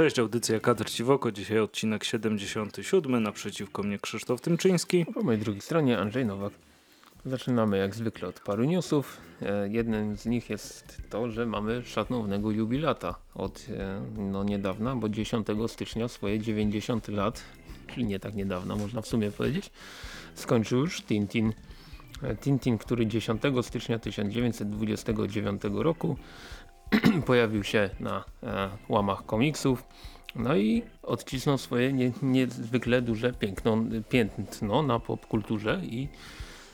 Cześć, audycja Kadr Ci oko. Dzisiaj odcinek 77. Naprzeciwko mnie Krzysztof Tymczyński. Po mojej drugiej stronie Andrzej Nowak. Zaczynamy jak zwykle od paru newsów. E, jednym z nich jest to, że mamy szanownego jubilata od e, no, niedawna, bo 10 stycznia swoje 90 lat, czyli nie tak niedawno można w sumie powiedzieć, skończył już Tintin. E, Tintin, który 10 stycznia 1929 roku pojawił się na e, łamach komiksów. No i odcisnął swoje nie, niezwykle duże piękno, piętno na popkulturze i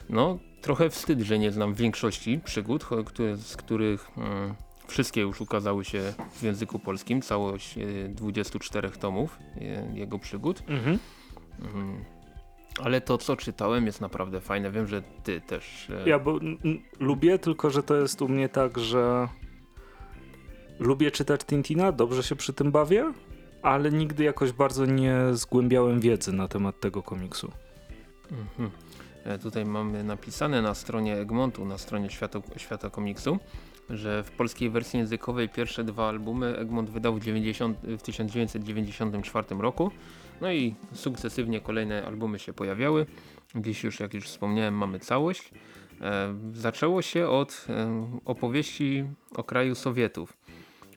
no trochę wstyd, że nie znam większości przygód, które, z których mm, wszystkie już ukazały się w języku polskim, całość e, 24 tomów e, jego przygód. Mhm. Mm, ale to co czytałem jest naprawdę fajne, wiem, że ty też. E... Ja bo lubię, tylko że to jest u mnie tak, że lubię czytać Tintina, dobrze się przy tym bawię, ale nigdy jakoś bardzo nie zgłębiałem wiedzy na temat tego komiksu. Mhm. E, tutaj mamy napisane na stronie Egmontu, na stronie Świata, Świata Komiksu, że w polskiej wersji językowej pierwsze dwa albumy Egmont wydał w, 90, w 1994 roku. No i sukcesywnie kolejne albumy się pojawiały. Dziś już, jak już wspomniałem, mamy całość. E, zaczęło się od e, opowieści o kraju Sowietów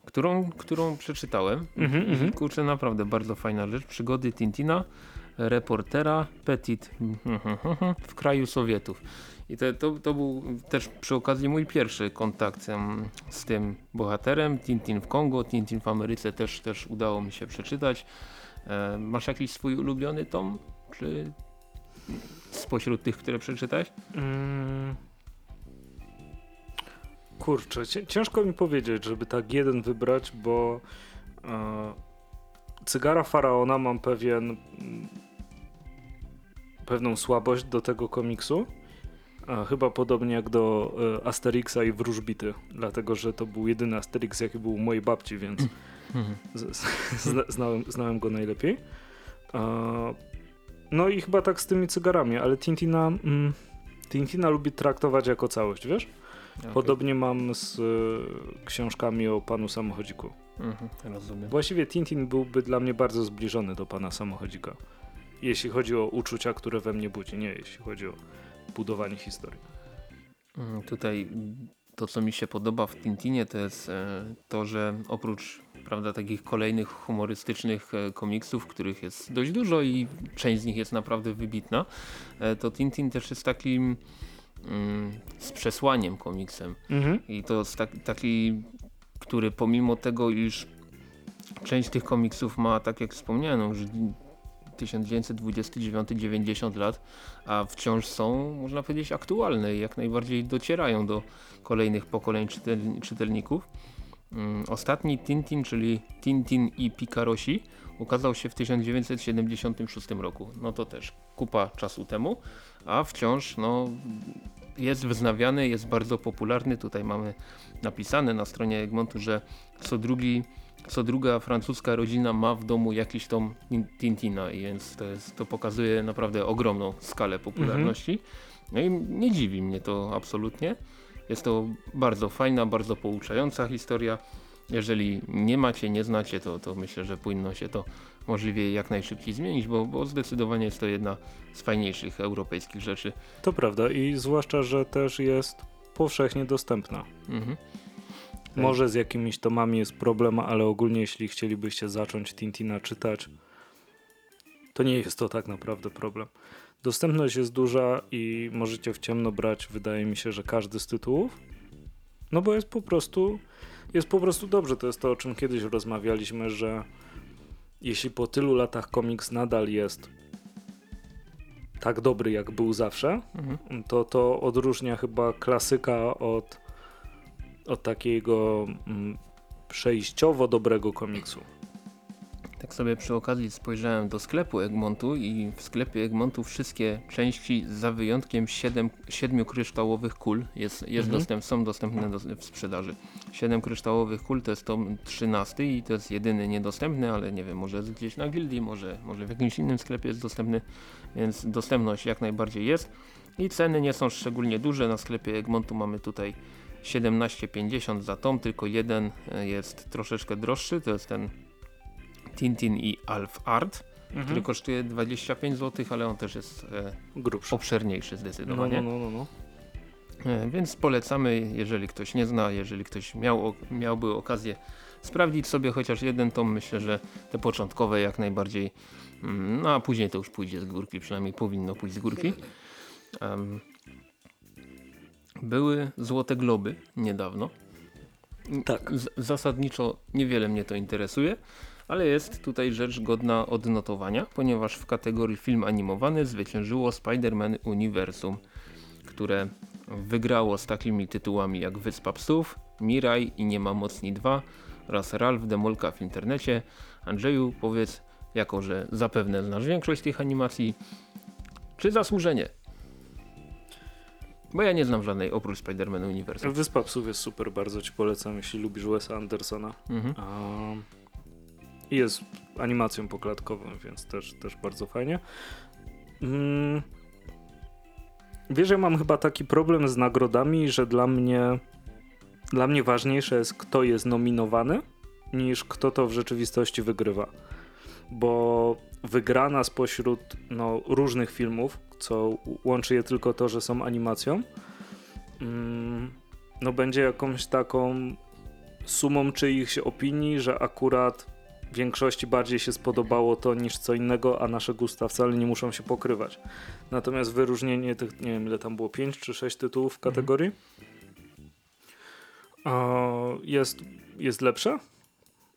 którą, którą przeczytałem. Mm -hmm, Kurczę, naprawdę bardzo fajna rzecz. Przygody Tintina, reportera Petit w kraju Sowietów. I to, to, to był też przy okazji mój pierwszy kontakt z tym bohaterem. Tintin w Kongo, Tintin w Ameryce też, też udało mi się przeczytać. E, masz jakiś swój ulubiony tom? Czy spośród tych, które przeczytałeś? Mm. Kurczę, ciężko mi powiedzieć, żeby tak jeden wybrać, bo e, Cygara Faraona mam pewien pewną słabość do tego komiksu. E, chyba podobnie jak do e, Asterixa i Wróżbity, dlatego że to był jedyny Asterix, jaki był u mojej babci, więc znałem, znałem go najlepiej. No i chyba tak z tymi cygarami, ale Tintina, mm, Tintina lubi traktować jako całość, wiesz? Okay. Podobnie mam z y, książkami o panu samochodziku. Mhm, rozumiem. Właściwie Tintin byłby dla mnie bardzo zbliżony do pana samochodzika. Jeśli chodzi o uczucia, które we mnie budzi, nie jeśli chodzi o budowanie historii. Mm, tutaj to, co mi się podoba w Tintinie, to jest e, to, że oprócz prawda, takich kolejnych humorystycznych e, komiksów, których jest dość dużo i część z nich jest naprawdę wybitna, to Tintin też jest takim Mm, z przesłaniem komiksem. Mhm. I to jest tak, taki, który pomimo tego, iż część tych komiksów ma, tak jak wspomniałem, już 1929-90 lat, a wciąż są, można powiedzieć, aktualne i jak najbardziej docierają do kolejnych pokoleń czytel czytelników. Mm, ostatni Tintin, czyli Tintin i Picarosi ukazał się w 1976 roku. No to też kupa czasu temu, a wciąż no, jest wznawiany, jest bardzo popularny. Tutaj mamy napisane na stronie Egmontu, że co drugi co druga francuska rodzina ma w domu jakiś tom Tintina, więc to, jest, to pokazuje naprawdę ogromną skalę popularności. Mhm. No i nie dziwi mnie to absolutnie. Jest to bardzo fajna, bardzo pouczająca historia. Jeżeli nie macie, nie znacie, to, to myślę, że powinno się to możliwie jak najszybciej zmienić, bo, bo zdecydowanie jest to jedna z fajniejszych europejskich rzeczy. To prawda i zwłaszcza, że też jest powszechnie dostępna. Mhm. Może z jakimiś tomami jest problem, ale ogólnie jeśli chcielibyście zacząć Tintina czytać, to nie jest to tak naprawdę problem. Dostępność jest duża i możecie w ciemno brać, wydaje mi się, że każdy z tytułów. No bo jest po prostu jest po prostu dobrze. To jest to, o czym kiedyś rozmawialiśmy, że jeśli po tylu latach komiks nadal jest tak dobry, jak był zawsze, mhm. to to odróżnia chyba klasyka od, od takiego mm, przejściowo dobrego komiksu. Tak sobie przy okazji spojrzałem do sklepu Egmontu i w sklepie Egmontu wszystkie części za wyjątkiem 7, 7 kryształowych kul jest, jest mhm. dostęp, są dostępne do, w sprzedaży. 7 kryształowych kul to jest tom 13 i to jest jedyny niedostępny, ale nie wiem, może gdzieś na gildii, może, może w jakimś innym sklepie jest dostępny, więc dostępność jak najbardziej jest. I ceny nie są szczególnie duże, na sklepie Egmontu mamy tutaj 17,50 za tom, tylko jeden jest troszeczkę droższy, to jest ten Tintin i Alf Art, Mhm. który kosztuje 25 zł, ale on też jest e, Grubszy. obszerniejszy No, zdecydowanie. no, no, no, no. E, Więc polecamy, jeżeli ktoś nie zna, jeżeli ktoś miał, miałby okazję sprawdzić sobie chociaż jeden tom, myślę, że te początkowe jak najbardziej, mm, no a później to już pójdzie z górki, przynajmniej powinno pójść z górki. Em, były Złote Globy niedawno. Tak. Z zasadniczo niewiele mnie to interesuje, ale jest tutaj rzecz godna odnotowania, ponieważ w kategorii film animowany zwyciężyło Spider-Man Uniwersum, które wygrało z takimi tytułami jak Wyspa Psów, Miraj i Nie ma mocni 2 oraz Ralph Demolka w internecie. Andrzeju, powiedz, jako że zapewne znasz większość tych animacji, czy zasłużenie? Bo ja nie znam żadnej oprócz Spider-Man Uniwersum. Wyspa Psów jest super, bardzo ci polecam, jeśli lubisz Wesa Andersona. Mhm. I jest animacją poklatkową, więc też, też bardzo fajnie. Mm. Wiesz, ja mam chyba taki problem z nagrodami, że dla mnie dla mnie łważniejsze jest, kto jest nominowany, niż kto to w rzeczywistości wygrywa. Bo wygrana spośród no, różnych filmów, co łączy je tylko to, że są animacją, mm, no będzie jakąś taką sumą czyichś opinii, że akurat większości bardziej się spodobało to niż co innego, a nasze gusta wcale nie muszą się pokrywać. Natomiast wyróżnienie tych, nie wiem ile tam było, 5 czy 6 tytułów w kategorii e, jest, jest lepsze,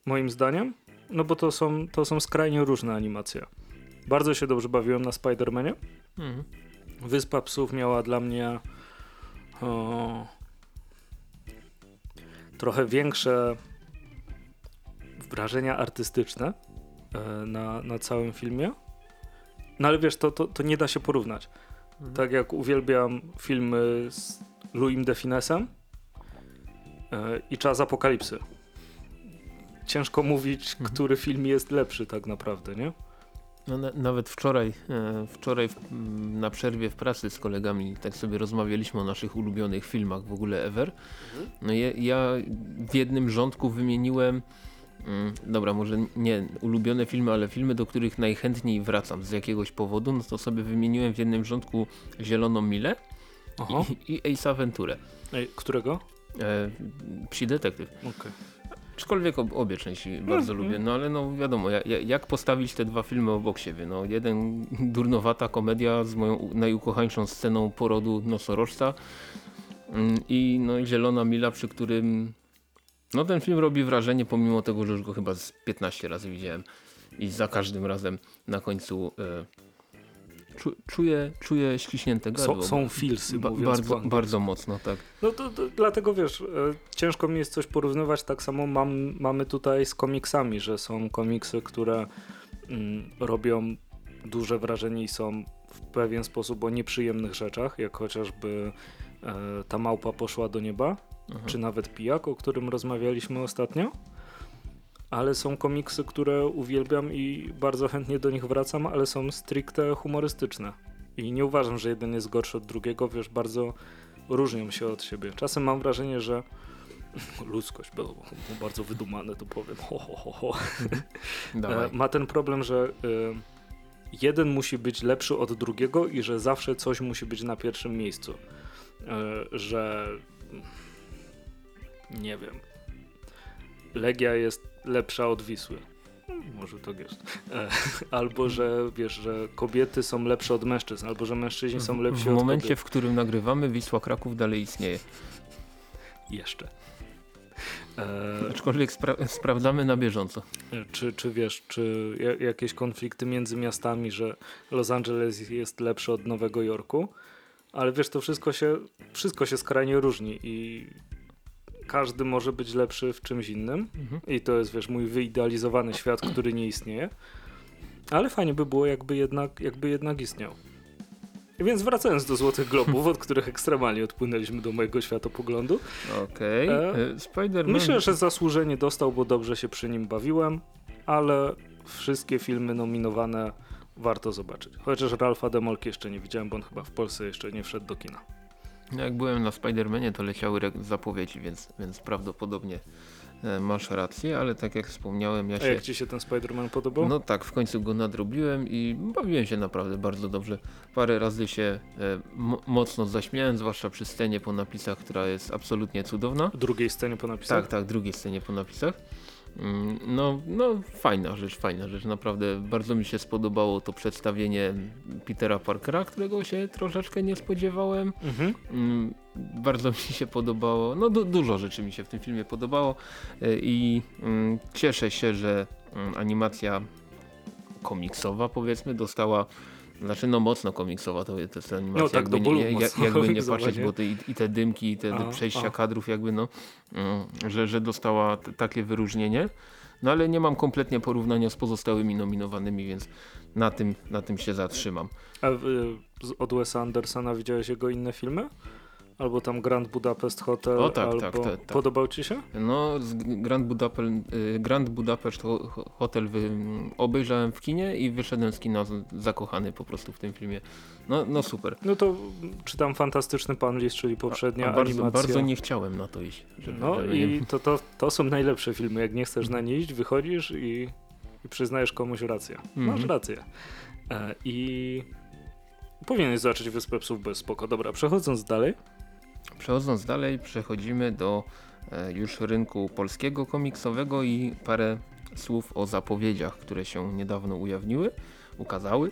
moim zdaniem, no bo to są, to są skrajnie różne animacje. Bardzo się dobrze bawiłem na Spider-Manie. Mhm. Wyspa Psów miała dla mnie o, trochę większe wrażenia artystyczne e, na, na całym filmie. No ale wiesz, to, to, to nie da się porównać. Mhm. Tak jak uwielbiam filmy z Louis de Finesem e, i Czas Apokalipsy. Ciężko mówić, Mhm. który film jest lepszy tak naprawdę, nie? No, na, nawet wczoraj, e, wczoraj w, m, na przerwie w pracy z kolegami tak sobie rozmawialiśmy o naszych ulubionych filmach w ogóle ever. No ja, ja w jednym rządku wymieniłem, dobra może nie ulubione filmy, ale filmy, do których najchętniej wracam z jakiegoś powodu, no to sobie wymieniłem w jednym rządku Zieloną Milę Aha. i, i Ace Aventurę. Którego? E, psi detektyw. Okej. Aczkolwiek ob, obie części bardzo lubię, no ale no wiadomo, ja, ja, jak postawić te dwa filmy obok siebie? No jeden durnowata komedia z moją najukochańszą sceną porodu nosorożca mm, i no Zielona Mila, przy którym no ten film robi wrażenie, pomimo tego, że już go chyba z 15 razy widziałem i za każdym razem na końcu e, czu, czuję, czuję ściśnięte gardło. Są, są filsy, Ba- bardzo, bardzo mocno, tak. No to, to dlatego wiesz, e, ciężko mi jest coś porównywać. Tak samo mam, mamy tutaj z komiksami, że są komiksy, które mm, robią duże wrażenie i są w pewien sposób o nieprzyjemnych rzeczach, jak chociażby e, ta małpa poszła do nieba, Aha. czy nawet pijak, o którym rozmawialiśmy ostatnio. Ale są komiksy, które uwielbiam i bardzo chętnie do nich wracam, ale są stricte humorystyczne. I nie uważam, że jeden jest gorszy od drugiego, wiesz, bardzo różnią się od siebie. Czasem mam wrażenie, że ludzkość, było bardzo wydumane, to powiem, ho, ho, ho, ho. E, ma ten problem, że y, jeden musi być lepszy od drugiego i że zawsze coś musi być na pierwszym miejscu. E, że nie wiem. Legia jest lepsza od Wisły. Hmm, Może tak jest. E, albo, że wiesz, że kobiety są lepsze od mężczyzn, albo że mężczyźni są lepsi w od momencie, kobiet. w którym nagrywamy, Wisła Kraków dalej istnieje. Jeszcze. E, Aczkolwiek spra sprawdzamy na bieżąco. Czy, czy wiesz, czy ja- jakieś konflikty między miastami, że Los Angeles jest lepszy od Nowego Jorku, ale wiesz, to wszystko się, wszystko się skrajnie różni i każdy może być lepszy w czymś innym Mhm. i to jest, wiesz, mój wyidealizowany świat, który nie istnieje, ale fajnie by było, jakby jednak, jakby jednak istniał. Więc wracając do Złotych Globów, od których ekstremalnie odpłynęliśmy do mojego światopoglądu, Okej. E, E, Spider-Man. Myślę, że zasłużenie dostał, bo dobrze się przy nim bawiłem, ale wszystkie filmy nominowane warto zobaczyć. Chociaż Ralfa Demolki jeszcze nie widziałem, bo on chyba w Polsce jeszcze nie wszedł do kina. Jak byłem na Spider-Manie, to leciały zapowiedzi, więc, więc prawdopodobnie e, masz rację, ale tak jak wspomniałem, ja A się... jak ci się ten Spider-Man podobał? No tak, w końcu go nadrobiłem i bawiłem się naprawdę bardzo dobrze. Parę razy się e, mocno zaśmiałem, zwłaszcza przy scenie po napisach, która jest absolutnie cudowna. W drugiej scenie po napisach? Tak, tak, drugiej scenie po napisach. Mm, no, no fajna rzecz, fajna rzecz, naprawdę bardzo mi się spodobało to przedstawienie Petera Parkera, którego się troszeczkę nie spodziewałem. Mhm. Mm, bardzo mi się podobało, no du dużo rzeczy mi się w tym filmie podobało e, i mm, cieszę się, że animacja komiksowa powiedzmy dostała znaczy no mocno komiksowa to, jest animacja, no, tak jakby, nie, jak, jakby nie patrzeć, bo te, i, i, te dymki, i te, a, przejścia a. kadrów jakby no, mm, że, że dostała takie wyróżnienie. No ale nie mam kompletnie porównania z pozostałymi nominowanymi, więc na tym, na tym się zatrzymam. A y, od Wesa Andersona widziałeś jego inne filmy? Albo tam Grand Budapest Hotel. O tak, tak albo... tak, tak, Podobał ci się? No, Grand, Budapest, y, Grand Budapest Hotel wy, obejrzałem w kinie i wyszedłem z kina zakochany po prostu w tym filmie. No, no super. No to czytam Fantastyczny Pan List, czyli poprzednia a, a bardzo, animacja. Bardzo nie chciałem na to iść. No i to, to, to są najlepsze filmy. Jak nie chcesz na nie iść, wychodzisz i, i przyznajesz komuś rację. Masz mhm. rację. E, I powinieneś zacząć Wyspę Psów bez spoko. Dobra, przechodząc dalej. Przechodząc dalej, przechodzimy do e, już rynku polskiego komiksowego i parę słów o zapowiedziach, które się niedawno ujawniły, ukazały.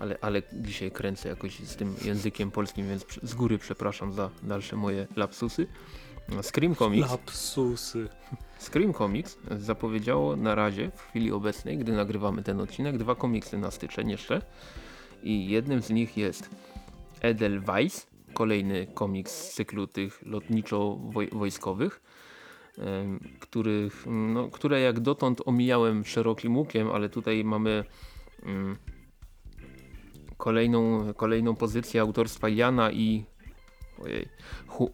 Ale, ale dzisiaj kręcę jakoś z tym językiem polskim, więc z góry przepraszam za dalsze moje lapsusy. Scream Comics. Lapsusy. Scream Comics zapowiedziało na razie, w chwili obecnej, gdy nagrywamy ten odcinek, dwa komiksy na styczeń jeszcze. I jednym z nich jest Edelweiss, kolejny komiks z cyklu tych lotniczo-wojskowych, których, no, które jak dotąd omijałem szerokim łukiem, ale tutaj mamy um, kolejną, kolejną pozycję autorstwa Jana i ojej,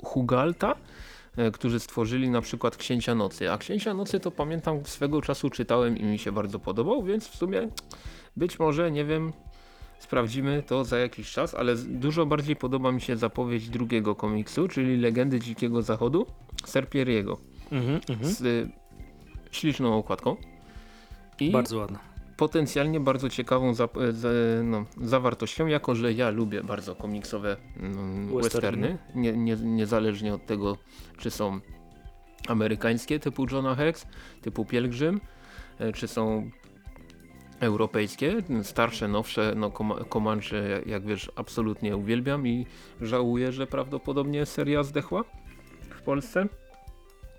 Hugalta, e, którzy stworzyli na przykład Księcia Nocy. A Księcia Nocy to pamiętam swego czasu czytałem i mi się bardzo podobał, więc w sumie być może, nie wiem, Sprawdzimy to za jakiś czas, ale dużo bardziej podoba mi się zapowiedź drugiego komiksu, czyli Legendy Dzikiego Zachodu Serpieriego. Mhm, mhm. z y, śliczną okładką. I bardzo ładna. Potencjalnie bardzo ciekawą za, za, no, zawartością, jako że ja lubię bardzo komiksowe no, westerny, nie, nie, niezależnie od tego, czy są amerykańskie typu Johna Hex, typu Pielgrzym, e, czy są europejskie, starsze, nowsze, no Comanche jak wiesz absolutnie uwielbiam i żałuję, że prawdopodobnie seria zdechła w Polsce.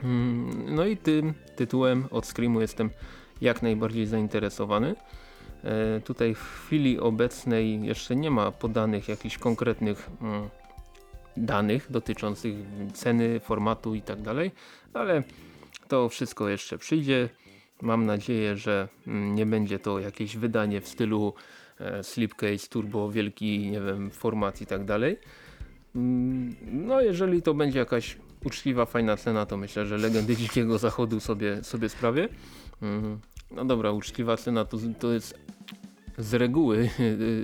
Mm, no i tym tytułem od Screamu jestem jak najbardziej zainteresowany. E, tutaj w chwili obecnej jeszcze nie ma podanych jakichś konkretnych mm, danych dotyczących ceny, formatu i tak dalej, ale to wszystko jeszcze przyjdzie. Mam nadzieję, że mm, nie będzie to jakieś wydanie w stylu e, slipcase, turbo, wielki, nie wiem, format i tak dalej. Mm, no jeżeli to będzie jakaś uczciwa, fajna cena, to myślę, że Legendy Dzikiego Zachodu sobie, sobie sprawię. Mm, no dobra, uczciwa cena to, to jest z reguły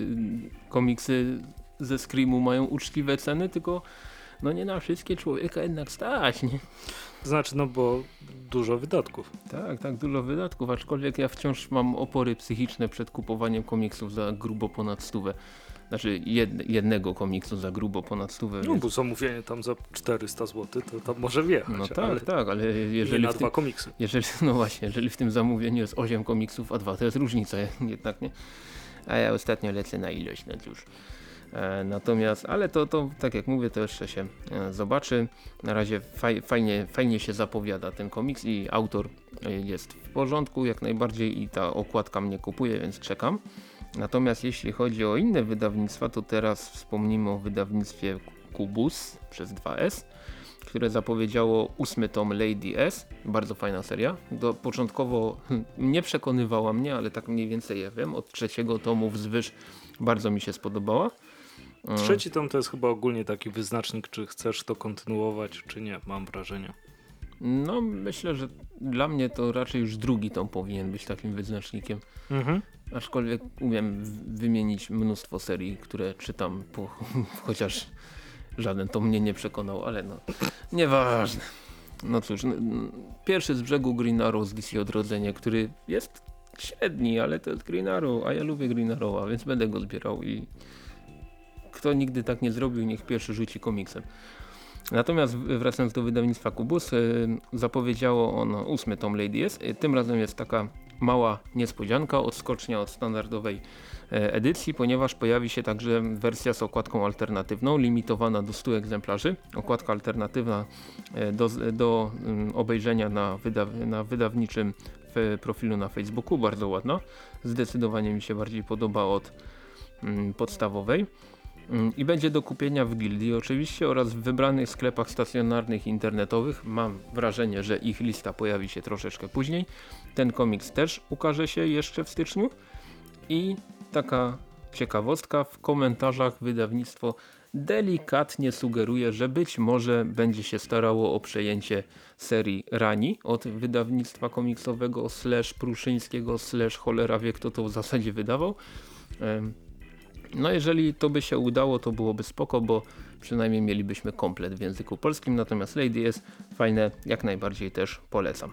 komiksy ze Screamu mają uczciwe ceny, tylko no nie na wszystkie człowieka jednak stać, nie? Znaczy, no bo dużo wydatków. Tak, tak, dużo wydatków, aczkolwiek ja wciąż mam opory psychiczne przed kupowaniem komiksów za grubo ponad stówę. Znaczy jed, jednego komiksu za grubo ponad stówę. No więc... bo zamówienie tam za 400 zł, to tam może wjechać. No tak, ale tak, ale jeżeli na w dwa komiksy. Jeżeli, no właśnie, jeżeli w tym zamówieniu jest 8 komiksów, a dwa to jest różnica jednak, nie? A ja ostatnio lecę na ilość, no cóż. E, natomiast, ale to, to tak jak mówię, to jeszcze się e, zobaczy. Na razie faj, fajnie, fajnie się zapowiada ten komiks i autor e, jest w porządku jak najbardziej i ta okładka mnie kupuje, więc czekam. Natomiast jeśli chodzi o inne wydawnictwa, to teraz wspomnimy o wydawnictwie Kubus przez 2S, które zapowiedziało ósmy tom Lady S. Bardzo fajna seria. Do, początkowo nie przekonywała mnie, ale tak mniej więcej ja wiem, od trzeciego tomu wzwyż bardzo mi się spodobała. Trzeci tom to jest chyba ogólnie taki wyznacznik, czy chcesz to kontynuować, czy nie, mam wrażenie. No, myślę, że dla mnie to raczej już drugi tom powinien być takim wyznacznikiem. Mhm. Aczkolwiek umiem wymienić mnóstwo serii, które czytam, po, chociaż żaden to mnie nie przekonał, ale no, nieważne. no cóż, pierwszy z brzegu Green Arrow z DC Odrodzenie, który jest średni, ale to jest Green Arrow, a ja lubię Green Arrowa, więc będę go zbierał i kto nigdy tak nie zrobił, niech pierwszy rzuci komiksem. Natomiast wracając do wydawnictwa Kubus, y, zapowiedziało ono ósmy tom Lady jest. Tym razem jest taka mała niespodzianka, odskocznia od standardowej e, edycji, ponieważ pojawi się także wersja z okładką alternatywną, limitowana do 100 egzemplarzy. Okładka alternatywna e, do, do mm, obejrzenia na, wydaw na wydawniczym profilu na Facebooku, bardzo ładna. Zdecydowanie mi się bardziej podoba od mm, podstawowej. Mm, I będzie do kupienia w gildii oczywiście oraz w wybranych sklepach stacjonarnych internetowych. Mam wrażenie, że ich lista pojawi się troszeczkę później. Ten komiks też ukaże się jeszcze w styczniu. I taka ciekawostka, w komentarzach wydawnictwo delikatnie sugeruje, że być może będzie się starało o przejęcie serii Rani od wydawnictwa komiksowego slash pruszyńskiego slash cholera wie kto to w zasadzie wydawał. No jeżeli to by się udało, to byłoby spoko, bo przynajmniej mielibyśmy komplet w języku polskim, natomiast Lady jest fajne, jak najbardziej też polecam.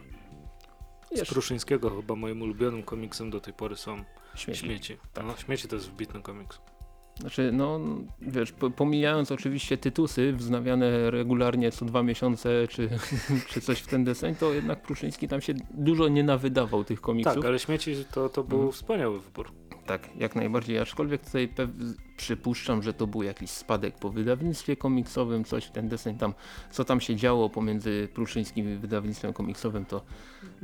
Z Pruszyńskiego chyba moim ulubionym komiksem do tej pory są Śmieci. Śmieci, tak. no, Śmieci to jest wybitny komiks. Znaczy, no wiesz, pomijając oczywiście tytusy wznawiane regularnie co dwa miesiące, czy, czy coś w ten deseń, to jednak Pruszyński tam się dużo nie nawydawał tych komiksów. Tak, ale Śmieci to, to był hmm. wspaniały wybór. Tak, jak najbardziej, aczkolwiek tutaj przypuszczam, że to był jakiś spadek po wydawnictwie komiksowym, coś w ten deseń tam, co tam się działo pomiędzy Pruszyńskim i wydawnictwem komiksowym, to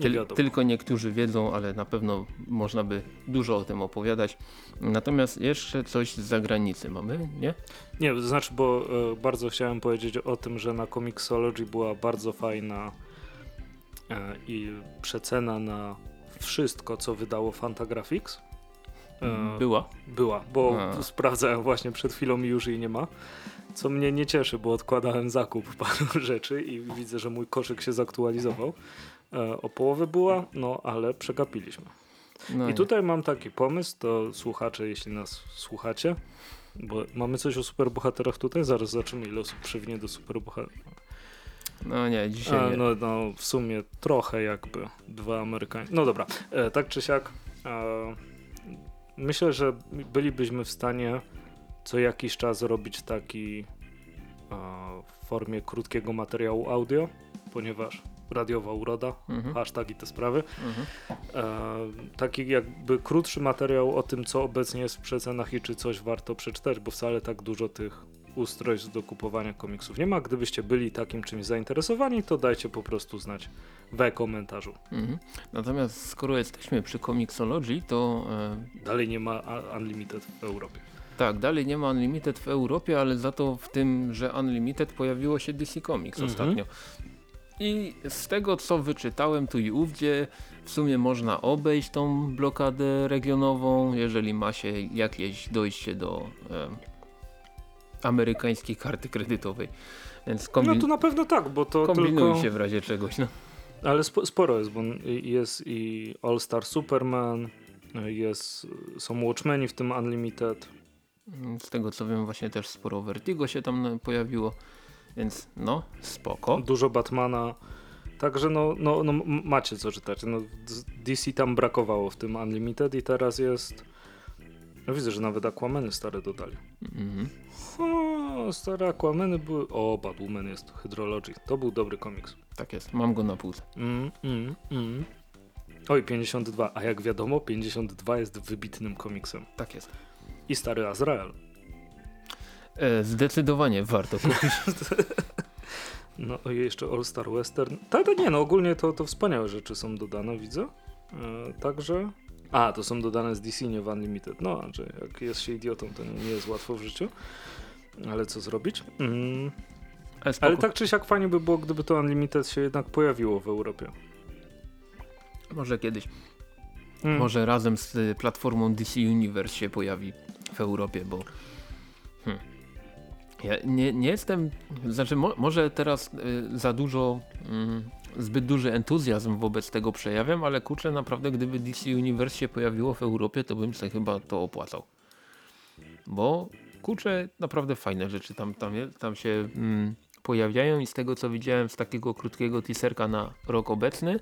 tyl tylko niektórzy wiedzą, ale na pewno można by dużo o tym opowiadać. Natomiast jeszcze coś z zagranicy mamy, nie? Nie, to znaczy, bo e, bardzo chciałem powiedzieć o tym, że na Comixology była bardzo fajna e, i przecena na wszystko, co wydało Fantagraphics była? Była, bo A. sprawdzałem właśnie przed chwilą i już jej nie ma. Co mnie nie cieszy, bo odkładałem zakup paru rzeczy i widzę, że mój koszyk się zaktualizował. E, o połowę była, no ale przegapiliśmy. No I tutaj mam taki pomysł, to słuchacze, jeśli nas słuchacie, bo mamy coś o superbohaterach tutaj, zaraz zobaczymy ile osób przywinie do superbohaterów. No nie, dzisiaj A, nie. No, no w sumie trochę jakby dwa Amerykanie. No dobra, e, tak czy siak e, myślę, że bylibyśmy w stanie co jakiś czas robić taki w formie krótkiego materiału audio, ponieważ radiowa uroda, mhm. hashtag i te sprawy. Mhm. E, taki jakby krótszy materiał o tym, co obecnie jest w przecenach i czy coś warto przeczytać, bo wcale tak dużo tych ustrojstw do kupowania komiksów nie ma. Gdybyście byli takim czymś zainteresowani, to dajcie po prostu znać we komentarzu. Mhm. Natomiast skoro jesteśmy przy Comixology, to... E... Dalej nie ma Unlimited w Europie. Tak, dalej nie ma Unlimited w Europie, ale za to w tym, że Unlimited pojawiło się DC Comics mhm. ostatnio. I z tego co wyczytałem tu i ówdzie, w sumie można obejść tą blokadę regionową, jeżeli ma się jakieś dojście do e, amerykańskiej karty kredytowej. Więc no to na pewno tak, bo to kombinuj tylko... się w razie czegoś. No. Ale spo, sporo jest, bo jest i All Star Superman, jest, są Watchmeni w tym Unlimited. Z tego co wiem właśnie też sporo Vertigo się tam pojawiło, więc no spoko. Dużo Batmana. Także no, no, no macie co czytać. No, DC tam brakowało w tym Unlimited i teraz jest... No widzę, że nawet Aquameny stare dodali. Mhm. O, stare Aquameny były... O, Batwoman jest, Hydrology. To był dobry komiks. Tak jest, mam go na półce. Mm, mm, mm. Oj, 52. A jak wiadomo, 52 jest wybitnym komiksem. Tak jest. I stary Azrael. E, zdecydowanie warto kupić. no i jeszcze All Star Western. Tak, to nie, no ogólnie to, to wspaniałe rzeczy są dodane, widzę. E, także... A, to są dodane z DC, nie w Unlimited. No, że jak jest się idiotą, to nie jest łatwo w życiu. Ale co zrobić? Mm. Ale, Ale, tak czy siak fajnie by było, gdyby to Unlimited się jednak pojawiło w Europie. Może kiedyś. Hmm. Może razem z y, platformą DC Universe się pojawi w Europie, bo hmm. ja nie, nie jestem, znaczy mo, może teraz y, za dużo, y, zbyt duży entuzjazm wobec tego przejawiam, ale kurczę naprawdę gdyby DC Universe się pojawiło w Europie, to bym sobie chyba to opłacał. Bo kurczę naprawdę fajne rzeczy tam, tam, tam się mm, pojawiają i z tego co widziałem z takiego krótkiego teaserka na rok obecny,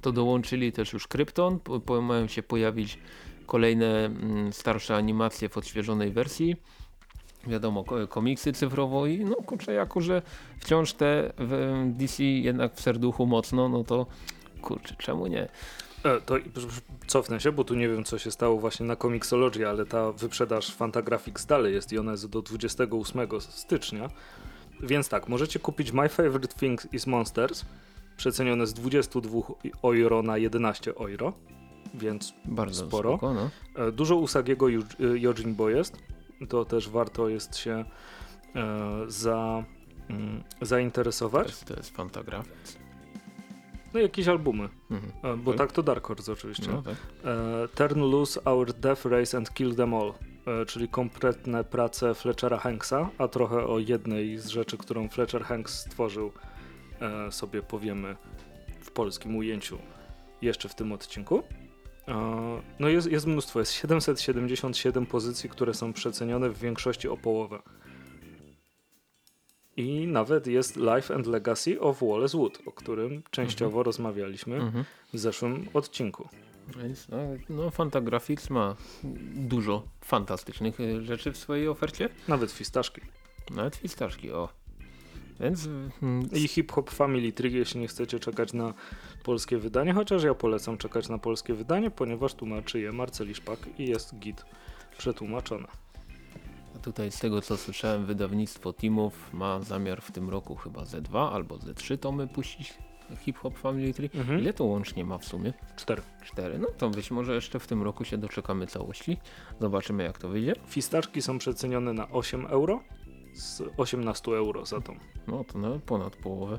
to dołączyli też już Krypton, po, mają się pojawić kolejne mm, starsze animacje w odświeżonej wersji. Wiadomo, komiksy cyfrowo i no kurczę, jako że wciąż te w DC jednak w serduchu mocno, no to kurczę, czemu nie? E, to cofnę się, bo tu nie wiem co się stało właśnie na Comixology, ale ta wyprzedaż Fantagraphics dalej jest i ona jest do 28 stycznia. Więc tak, możecie kupić My Favorite Thing is Monsters, przecenione z 22 euro na 11 euro, więc Bardzo sporo. Spoko, no. E, dużo Usagiego Yojimbo jest, to też warto jest się e, za, mm, zainteresować. To jest, to jest Fantagraphics. No jakieś albumy, mhm. E, bo tak. tak to Dark Horse oczywiście. No, tak. e, Turn Loose Our Death Race and Kill Them All, czyli kompletne prace Fletchera Hanksa, a trochę o jednej z rzeczy, którą Fletcher Hanks stworzył, sobie powiemy w polskim ujęciu jeszcze w tym odcinku. No jest, jest mnóstwo, jest 777 pozycji, które są przecenione w większości o połowę. I nawet jest Life and Legacy of Wallace Wood, o którym częściowo mhm. rozmawialiśmy mhm. w zeszłym odcinku. Więc no, no Fantagraphics ma dużo fantastycznych e, rzeczy w swojej ofercie. Nawet fistaszki. Nawet fistaszki, o. Więc... Mm, I Hip Hop Family Tree, jeśli nie chcecie czekać na polskie wydanie, chociaż ja polecam czekać na polskie wydanie, ponieważ tłumaczy je Marceli Szpak i jest git przetłumaczone tutaj z tego co słyszałem wydawnictwo Teamów ma zamiar w tym roku chyba ze dwa albo ze trzy tomy puścić Hip Hop Family Tree. Mhm. Ile to łącznie ma w sumie? Cztery. Cztery. No to być może jeszcze w tym roku się doczekamy całości. Zobaczymy jak to wyjdzie. Fistaczki są przecenione na 8 euro z 18 euro za tom. No to na ponad połowę.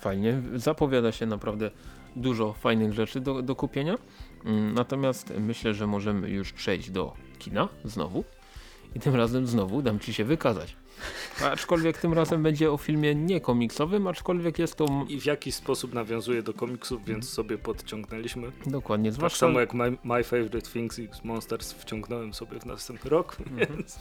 Fajnie. Zapowiada się naprawdę dużo fajnych rzeczy do, do kupienia. Mm, natomiast myślę, że możemy już przejść do kina znowu. I tym razem znowu dam ci się wykazać. Aczkolwiek tym razem będzie o filmie nie komiksowym, aczkolwiek jest to... I w jakiś sposób nawiązuje do komiksów, więc sobie podciągnęliśmy. Dokładnie. Tak zwłaszcza... Tak samo jak My, My Favorite Things X Monsters wciągnąłem sobie w następny rok, mhm. więc...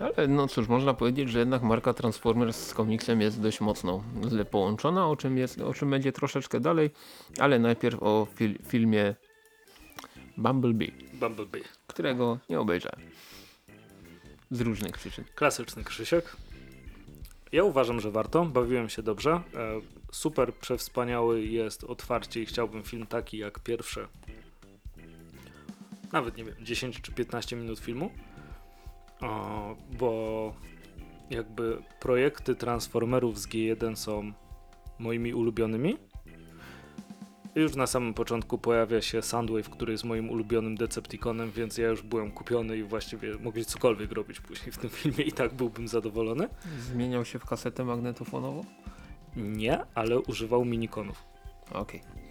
Ale no cóż, można powiedzieć, że jednak marka Transformers z komiksem jest dość mocno połączona, o czym, jest, o czym będzie troszeczkę dalej, ale najpierw o fil filmie Bumblebee. Bumblebee. Którego nie obejrzałem. Z różnych przyczyn. Klasyczny Krzysiek. Ja uważam, że warto. Bawiłem się dobrze. E, super przewspaniały jest otwarcie i chciałbym film taki jak pierwsze nawet nie wiem, 10 czy 15 minut filmu. O, bo jakby projekty Transformerów z G1 są moimi ulubionymi już na samym początku pojawia się Soundwave, który jest moim ulubionym Decepticonem, więc ja już byłem kupiony i właściwie mogli cokolwiek robić później w tym filmie i tak byłbym zadowolony. Zmieniał się w kasetę magnetofonową? Nie, ale używał minikonów. Okej. Okay.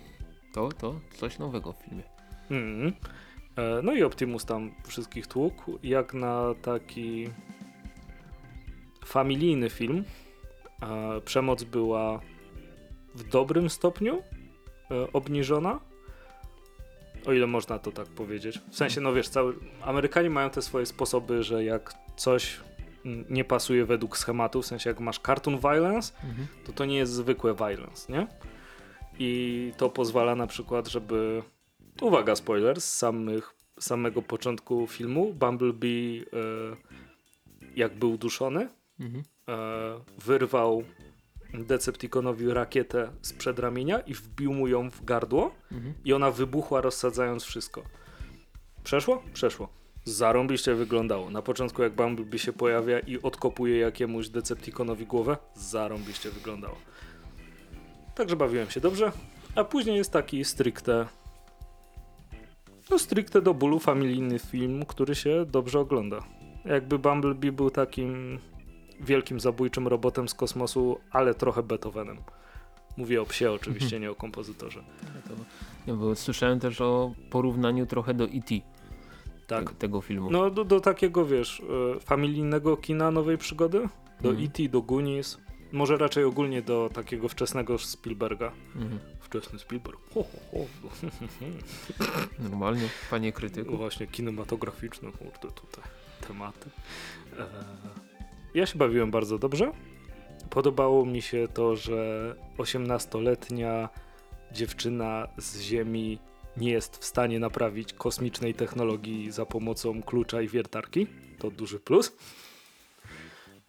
To, to coś nowego w filmie. Mm. No i Optimus tam wszystkich tłukł. Jak na taki familijny film, e, przemoc była w dobrym stopniu, obniżona. O ile można to tak powiedzieć. W sensie, no wiesz, cały, Amerykanie mają te swoje sposoby, że jak coś nie pasuje według schematu, w sensie jak masz cartoon violence, mhm. to to nie jest zwykłe violence, nie? I to pozwala na przykład, żeby uwaga, spoiler, z samych, samego początku filmu Bumblebee e, jak był duszony, mhm. e, wyrwał Decepticonowi rakietę z przedramienia i wbił mu ją w gardło mhm. i ona wybuchła rozsadzając wszystko. Przeszło? Przeszło. Zarąbiście wyglądało. Na początku jak Bumblebee się pojawia i odkopuje jakiemuś Decepticonowi głowę, zarąbiście wyglądało. Także bawiłem się dobrze, a później jest taki stricte no stricte do bólu familijny film, który się dobrze ogląda. Jakby Bumblebee był takim wielkim zabójczym robotem z kosmosu, ale trochę Beethovenem. Mówię o psie oczywiście, nie o kompozytorze. To, bo słyszałem też o porównaniu trochę do E.T. Tak. Te, tego filmu. No do, do takiego, wiesz, e, familijnego kina nowej przygody. Do mhm. E.T., do Goonies. Może raczej ogólnie do takiego wczesnego Spielberga. Mhm. Wczesny Spielberg. Ho, ho, ho. Normalnie, panie krytyku. Właśnie, kinematograficzne, kurde, tutaj tematy. Eee, ja się bawiłem bardzo dobrze. podobało mi się to, że 18-letnia dziewczyna z Ziemi nie jest w stanie naprawić kosmicznej technologii za pomocą klucza i wiertarki. To duży plus.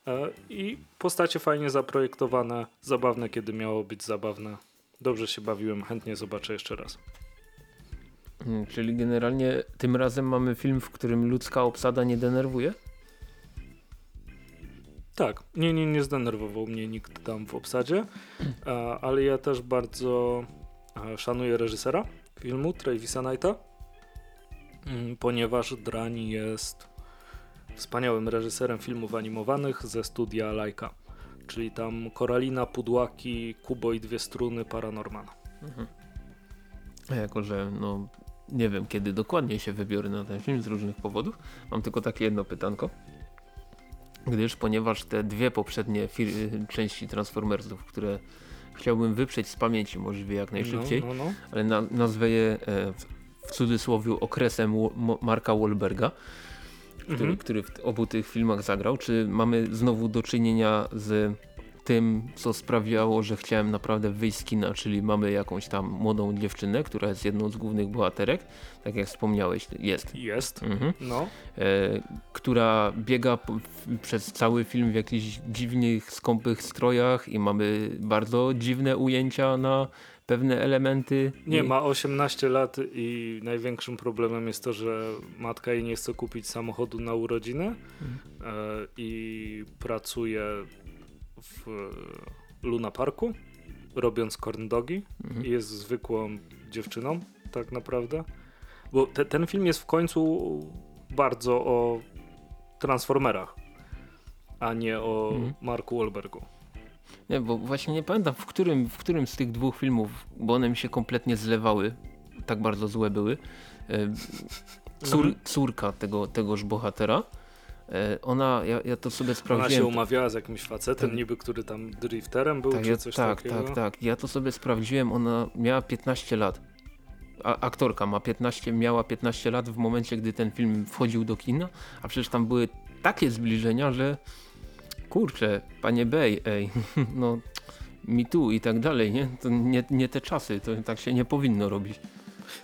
E, I postacie fajnie zaprojektowane, zabawne, kiedy miało być zabawne. Dobrze się bawiłem, chętnie zobaczę jeszcze raz. Hmm, czyli generalnie tym razem mamy film, w którym ludzka obsada nie denerwuje? Tak, nie, nie, nie zdenerwował mnie nikt tam w obsadzie, ale ja też bardzo szanuję reżysera filmu, Travisa Knighta, mm, ponieważ Drań jest wspaniałym reżyserem filmów animowanych ze studia Laika, czyli tam Koralina, Pudłaki, Kubo i dwie struny, Paranorman. Mhm. Jako, że no, nie wiem kiedy dokładnie się wybiorę na ten film z różnych powodów, mam tylko takie jedno pytanko gdyż ponieważ te dwie poprzednie części Transformersów, które chciałbym wyprzeć z pamięci możliwie jak najszybciej, no, no, no. ale na, nazwę je e, w cudzysłowie okresem Marka Wahlberga, który, mhm. który w obu tych filmach zagrał. Czy mamy znowu do czynienia z tym, co sprawiało, że chciałem naprawdę wyjść z kina, czyli mamy jakąś tam młodą dziewczynę, która jest jedną z głównych bohaterek, tak jak wspomniałeś, jest. Jest, mhm. no. E, która biega przez cały film w jakichś dziwnych, skąpych strojach i mamy bardzo dziwne ujęcia na pewne elementy. Nie, I... ma 18 lat i największym problemem jest to, że matka jej nie chce kupić samochodu na urodziny mhm. e, i pracuje w Luna Parku, robiąc corn dogi mhm. i jest zwykłą dziewczyną tak naprawdę. Bo te, ten film jest w końcu bardzo o Transformerach, a nie o mhm. Marku Wahlbergu. Nie, bo właśnie nie pamiętam w którym, w którym z tych dwóch filmów, bo one mi się kompletnie zlewały, tak bardzo złe były. E, cór, mhm. córka tego, tegoż bohatera E, ona, ja, ja to sobie sprawdziłem. Ona się umawiała z jakimś facetem tak, niby, który tam drifterem był, tak, czy coś tak, takiego? Tak, tak, tak. Ja to sobie sprawdziłem, ona miała 15 lat. A, aktorka ma 15, miała 15 lat w momencie, gdy ten film wchodził do kina, a przecież tam były takie zbliżenia, że kurczę, panie Bey, ej, no mi tu i tak dalej, nie? To nie, nie te czasy, to tak się nie powinno robić.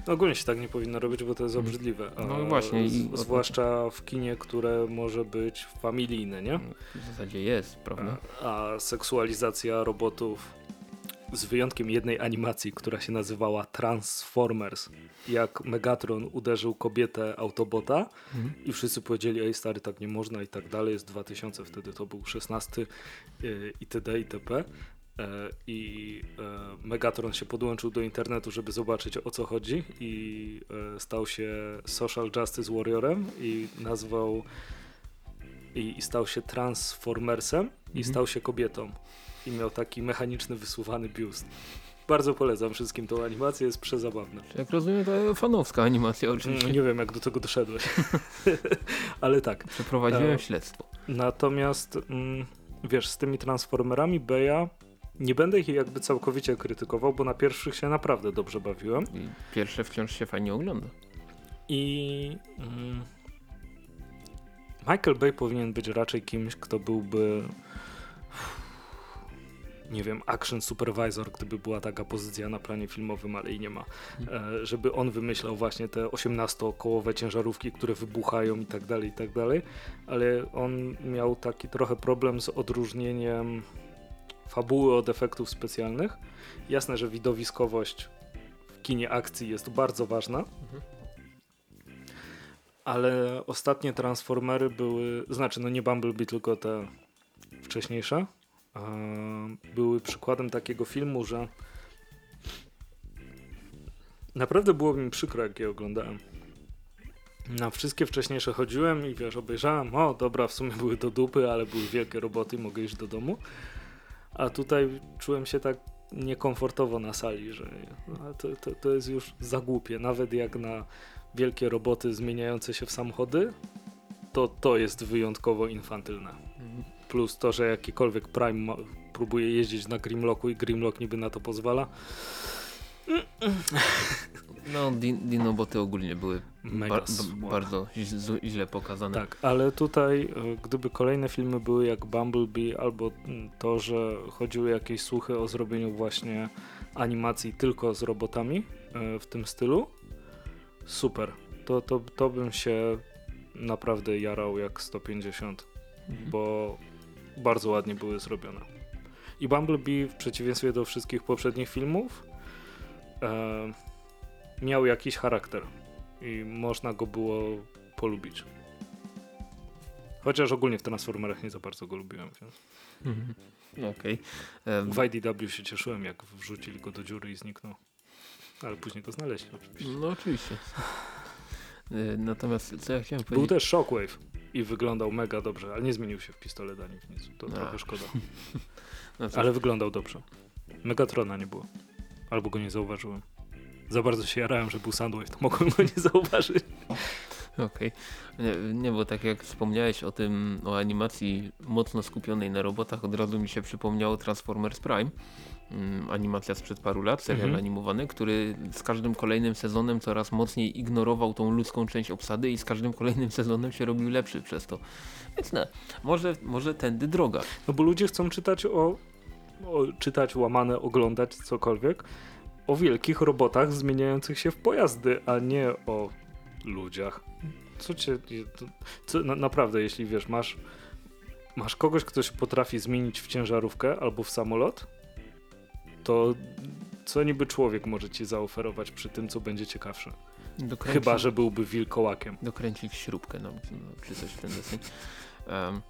No ogólnie się tak nie powinno robić, bo to jest mm. obrzydliwe. No właśnie. I... Zwłaszcza w kinie, które może być familijne, nie? W zasadzie jest, prawda? A, a seksualizacja robotów z wyjątkiem jednej animacji, która się nazywała Transformers. Jak Megatron uderzył kobietę Autobota mhm. i wszyscy powiedzieli, ej stary, tak nie można i tak dalej. Jest 2000, wtedy to był 16 yy, itd. itp. E, i e, Megatron się podłączył do internetu, żeby zobaczyć o co chodzi i e, stał się Social Justice Warriorem i nazwał i, i stał się Transformersem mhm. i stał się kobietą i miał taki mechaniczny, wysuwany biust. Bardzo polecam wszystkim tą animację, jest przezabawna. Jak rozumiem, to fanowska animacja oczywiście. Nie wiem, jak do tego doszedłeś, ale tak. Przeprowadziłem śledztwo. Natomiast, mm, wiesz, z tymi Transformerami Beja nie będę ich jakby całkowicie krytykował, bo na pierwszych się naprawdę dobrze bawiłem. I pierwsze wciąż się fajnie ogląda. I mm, Michael Bay powinien być raczej kimś, kto byłby nie wiem, action supervisor, gdyby była taka pozycja na planie filmowym, ale i nie ma. E, żeby on wymyślał właśnie te 18-kołowe ciężarówki, które wybuchają i tak dalej, i tak dalej. Ale on miał taki trochę problem z odróżnieniem fabuły od efektów specjalnych. Jasne, że widowiskowość w kinie akcji jest bardzo ważna. Mhm. Ale ostatnie Transformery były, znaczy no nie Bumblebee, tylko te wcześniejsze, były przykładem takiego filmu, że naprawdę było mi przykro, jak je oglądałem. Na wszystkie wcześniejsze chodziłem i wiesz, obejrzałem, o dobra, w sumie były do dupy, ale były wielkie roboty, mogę iść do domu. A tutaj czułem się tak niekomfortowo na sali, że to, to, to jest już za głupie. Nawet jak na wielkie roboty zmieniające się w samochody, to to jest wyjątkowo infantylne. Plus to, że jakikolwiek Prime próbuje jeździć na Grimlocku i Grimlock niby na to pozwala. No, din Dinoboty ogólnie były Bar bardzo źle pokazane. Tak, ale tutaj e, gdyby kolejne filmy były jak Bumblebee albo to, że chodziły jakieś słuchy o zrobieniu właśnie animacji tylko z robotami e, w tym stylu, super. To, to, to bym się naprawdę jarał jak 150, mhm. bo bardzo ładnie były zrobione. I Bumblebee w przeciwieństwie do wszystkich poprzednich filmów miał jakiś charakter i można go było polubić. Chociaż ogólnie w Transformerach nie za bardzo go lubiłem. Więc... Mhm. Okej. Okay. Um... W IDW się cieszyłem, jak wrzucili go do dziury i zniknął. Ale później go znaleźli oczywiście. No oczywiście. E, natomiast co ja chciałem powiedzieć... Był też Shockwave i wyglądał mega dobrze, ale nie zmienił się w pistolet ani w nic. To A. trochę szkoda. no ale wyglądał dobrze. Megatrona nie było. Albo go nie zauważyłem. Za bardzo się jarałem, że był Soundwave, to mogłem go nie zauważyć. Okej. Okay. Nie, nie, bo tak jak wspomniałeś o tym, o animacji mocno skupionej na robotach, od razu mi się przypomniało Transformers Prime. Mm, animacja sprzed paru lat, serial mhm. animowany, który z każdym kolejnym sezonem coraz mocniej ignorował tą ludzką część obsady i z każdym kolejnym sezonem się robił lepszy przez to. Więc nie, może, może tędy droga. No bo ludzie chcą czytać o czytać, łamane, oglądać cokolwiek o wielkich robotach zmieniających się w pojazdy, a nie o ludziach. Co cię. Co, na, naprawdę, jeśli wiesz, masz, masz kogoś, kto się potrafi zmienić w ciężarówkę albo w samolot, to co niby człowiek może ci zaoferować przy tym, co będzie ciekawsze? Chyba, że byłby wilkołakiem. Dokręcić śrubkę, no, no czy coś w ten deseń. Um,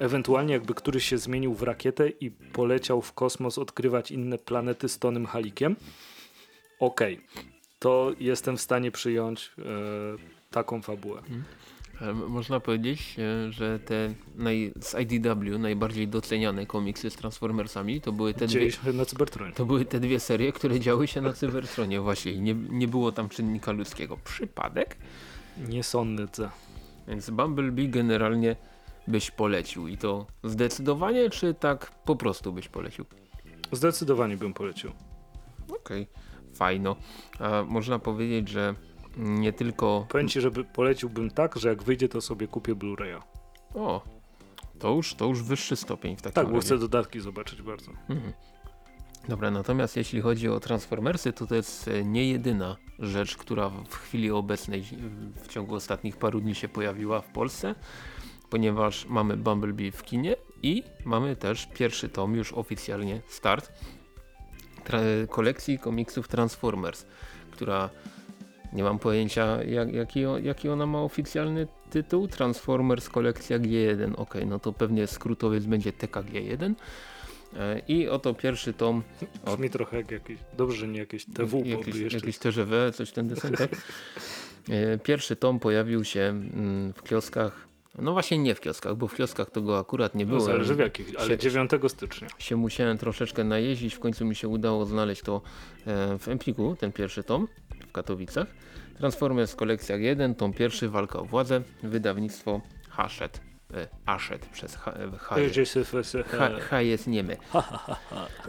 Ewentualnie jakby któryś się zmienił w rakietę i poleciał w kosmos odkrywać inne planety z Tonym Halikiem, okej, okay. to jestem w stanie przyjąć e, taką fabułę. Hmm. Można powiedzieć, e, że te naj, z IDW najbardziej doceniane komiksy z Transformersami to były te dwie, na Cybertronie. To były te dwie serie, które działy się na Cybertronie właśnie. Nie, nie było tam czynnika ludzkiego. Przypadek? Nie sądzę. Więc Bumblebee generalnie byś polecił i to zdecydowanie, czy tak po prostu byś polecił? Zdecydowanie bym polecił. Okej, okay. fajno. A można powiedzieć, że nie tylko... Powiem ci, że poleciłbym tak, że jak wyjdzie to sobie kupię Blu-raya. O, to już, to już wyższy stopień w takim Tak, razie. bo chcę dodatki zobaczyć bardzo. Mhm. Dobra, natomiast jeśli chodzi o Transformersy, to to jest e, nie jedyna rzecz, która w chwili obecnej w ciągu ostatnich paru dni się pojawiła w Polsce ponieważ mamy Bumblebee w kinie i mamy też pierwszy tom, już oficjalnie start kolekcji komiksów Transformers, która nie mam pojęcia jak, jaki, jaki ona ma oficjalny tytuł, Transformers kolekcja G1, ok, no to pewnie skrótowiec będzie TKG1 e, i oto pierwszy tom. Od... Brzmi trochę jak jakiś, dobrze, że nie jakieś TW, jakieś, jeszcze... jakieś TGW, coś ten desen, tak? E, pierwszy tom pojawił się mm, w kioskach no właśnie nie w kioskach, bo w kioskach to go akurat nie no, było. No zależy w jakich, ale się, 9 stycznia. Się musiałem troszeczkę najeździć, w końcu mi się udało znaleźć to e, w Empiku, ten pierwszy tom w Katowicach. Transformers kolekcja 1, tom pierwszy, Walka o władzę, wydawnictwo Hachette. E, Ashet przez H, e, H, H, H jest niemy.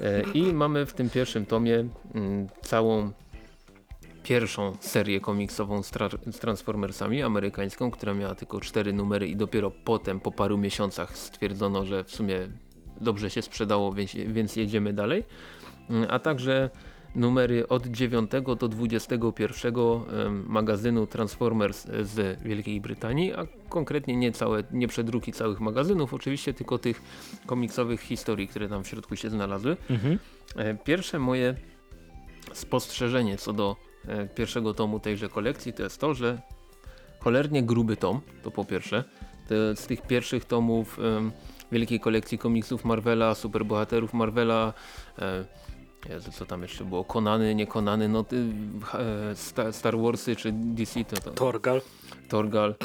E, I mamy w tym pierwszym tomie mm, całą pierwszą serię komiksową z, tra z, Transformersami, amerykańską, która miała tylko cztery numery i dopiero potem, po paru miesiącach stwierdzono, że w sumie dobrze się sprzedało, więc, więc jedziemy dalej. Mm, a także numery od 9 do 21 magazynu Transformers z Wielkiej Brytanii, a konkretnie nie, całe, nie przedruki całych magazynów, oczywiście tylko tych komiksowych historii, które tam w środku się znalazły. Mhm. E, pierwsze moje spostrzeżenie co do pierwszego tomu tejże kolekcji to jest to, że cholernie gruby tom, to po pierwsze. Te, z tych pierwszych tomów wielkiej kolekcji komiksów Marvela, superbohaterów Marvela, e, Jezu, co tam jeszcze było? Konany, niekonany, no e, Star Warsy czy DC to, to Torgal. Torgal.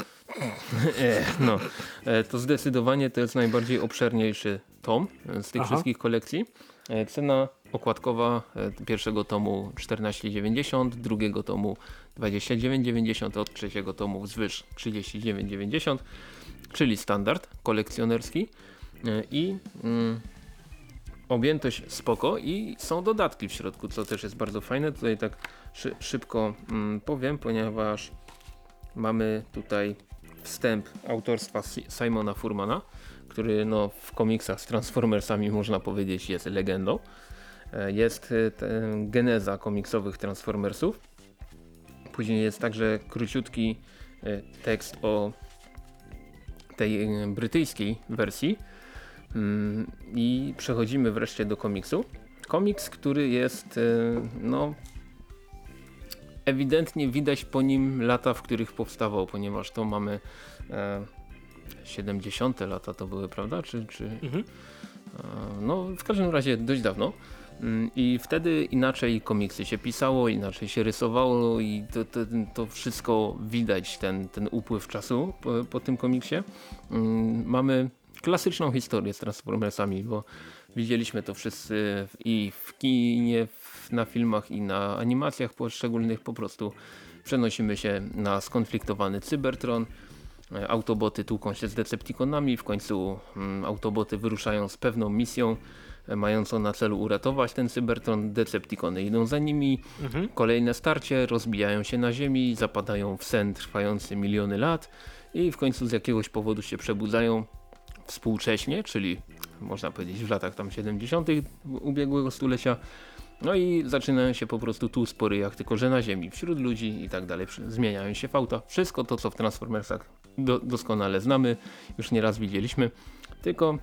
e, no, e, to zdecydowanie to jest najbardziej obszerniejszy tom z tych Aha. wszystkich kolekcji. E, cena okładkowa e, pierwszego tomu 14,90, drugiego tomu 29,90, od trzeciego tomu wzwyż 39,90, czyli standard kolekcjonerski. E, I mm, objętość spoko i są dodatki w środku, co też jest bardzo fajne. Tutaj tak szy szybko mm, powiem, ponieważ mamy tutaj wstęp autorstwa Simona Furmana, który no, w komiksach z Transformersami można powiedzieć jest legendą. E, jest e, geneza komiksowych Transformersów. Później jest także króciutki e, tekst o tej brytyjskiej wersji. Mm, I przechodzimy wreszcie do komiksu. Komiks, który jest no ewidentnie widać po nim lata, w których powstawał, ponieważ to mamy e, 70 lata to były, prawda? Czy, czy, mhm. e, no w każdym razie dość dawno. Mm, I wtedy inaczej komiksy się pisało, inaczej się rysowało i to, to, to wszystko widać, ten, ten upływ czasu po, po tym komiksie. Mm, mamy klasyczną historię z Transformersami, bo widzieliśmy to wszyscy i w kinie, na filmach i na animacjach poszczególnych po prostu przenosimy się na skonfliktowany Cybertron. E, autoboty tłuką się z Decepticonami, w końcu mm, autoboty wyruszają z pewną misją mającą na celu uratować ten Cybertron. Decepticony idą za nimi, mhm. kolejne starcie, rozbijają się na ziemi, zapadają w sen trwający miliony lat i w końcu z jakiegoś powodu się przebudzają współcześnie, czyli można powiedzieć w latach tam 70. ubiegłego stulecia no i zaczynają się po prostu tu spory jak tylko, że na ziemi, wśród ludzi i tak dalej. Zmieniają się fałta. Wszystko to, co w Transformersach do, doskonale znamy, już nieraz widzieliśmy. Tylko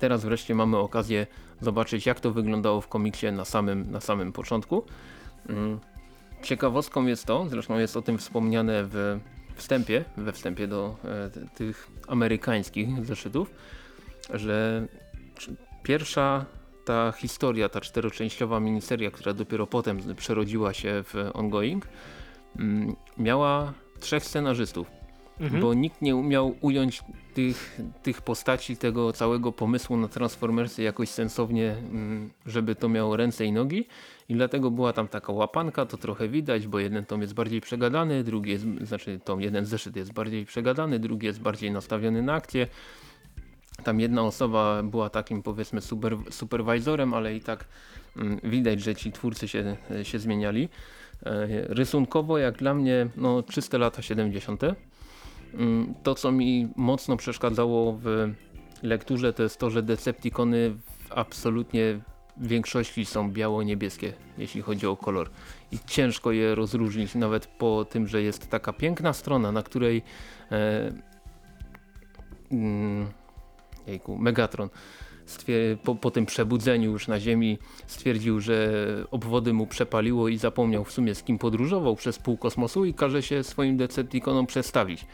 teraz wreszcie mamy okazję zobaczyć, jak to wyglądało w komiksie na samym, na samym początku. Mm. Ciekawostką jest to, zresztą jest o tym wspomniane w wstępie, we wstępie do e, tych amerykańskich zeszytów, że pierwsza ta historia, ta czteroczęściowa miniseria, która dopiero potem przerodziła się w ongoing, mm, miała trzech scenarzystów. Mhm. Bo nikt nie umiał ująć tych, tych postaci, tego całego pomysłu na Transformersy jakoś sensownie, mm, żeby to miało ręce i nogi. I dlatego była tam taka łapanka, to trochę widać, bo jeden tom jest bardziej przegadany, drugi jest, znaczy tom jeden zeszyt jest bardziej przegadany, drugi jest bardziej nastawiony na akcję tam jedna osoba była takim powiedzmy super, superwajzorem, ale i tak mm, widać, że ci twórcy się, się zmieniali. E, rysunkowo jak dla mnie no, czyste lata 70. Mm, to co mi mocno przeszkadzało w lekturze to jest to, że Decepticony absolutnie w większości są biało-niebieskie, jeśli chodzi o kolor. I ciężko je rozróżnić, nawet po tym, że jest taka piękna strona, na której e, mm, jejku, Megatron po, po, tym przebudzeniu już na ziemi stwierdził, że obwody mu przepaliło i zapomniał w sumie z kim podróżował przez pół kosmosu i każe się swoim Decepticonom przestawić.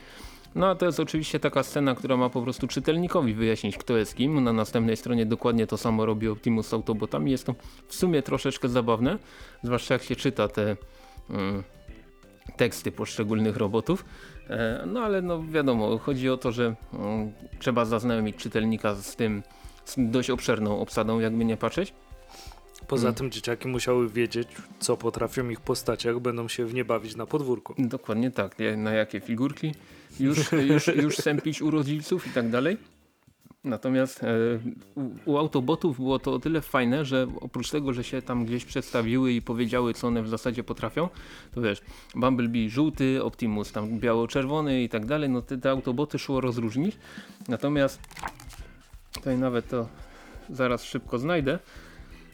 No a to jest oczywiście taka scena, która ma po prostu czytelnikowi wyjaśnić kto jest kim. Na następnej stronie dokładnie to samo robi Optimus z Autobotami. Jest to w sumie troszeczkę zabawne, zwłaszcza jak się czyta te mm, teksty poszczególnych robotów. E, no ale no wiadomo, chodzi o to, że mm, trzeba zaznajomić czytelnika z tym, z dość obszerną obsadą, jakby nie patrzeć. Poza hmm. tym dzieciaki musiały wiedzieć, co potrafią ich postaciach, będą się w nie bawić na podwórku. Dokładnie tak, na jakie figurki już, już, już sępić u rodziców i tak dalej. Natomiast e, u, u, autobotów było to o tyle fajne, że oprócz tego, że się tam gdzieś przedstawiły i powiedziały co one w zasadzie potrafią, to wiesz, Bumblebee żółty, Optimus tam biało-czerwony i tak dalej, no te, te autoboty szło rozróżnić. Natomiast tutaj nawet to zaraz szybko znajdę.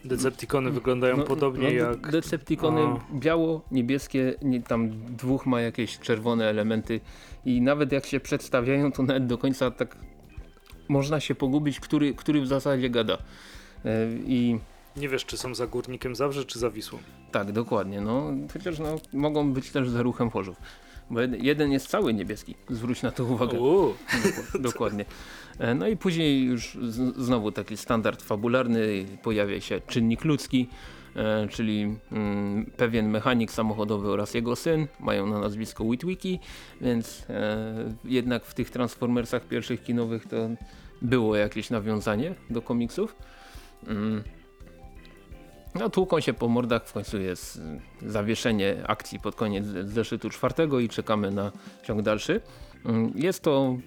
Decepticony wyglądają no, podobnie no, jak... Decepticony biało-niebieskie, tam dwóch ma jakieś czerwone elementy i nawet jak się przedstawiają, to nawet do końca tak można się pogubić, który, który w zasadzie gada. E, I nie wiesz, czy są za Górnikiem Zabrze, czy za Wisłą. Tak, dokładnie. No, chociaż no, mogą być też za ruchem Chorzów. Bo jeden jest cały niebieski. Zwróć na to uwagę. Dokładnie. E, no i później już znowu taki standard fabularny. Pojawia się czynnik ludzki, e, czyli mm, pewien mechanik samochodowy oraz jego syn. Mają na nazwisko Witwiki, więc e, jednak w tych Transformersach pierwszych kinowych to było jakieś nawiązanie do komiksów. Mm. No tłuką się po mordach, w końcu jest zawieszenie akcji pod koniec zeszytu czwartego i czekamy na ciąg dalszy. Mm, jest to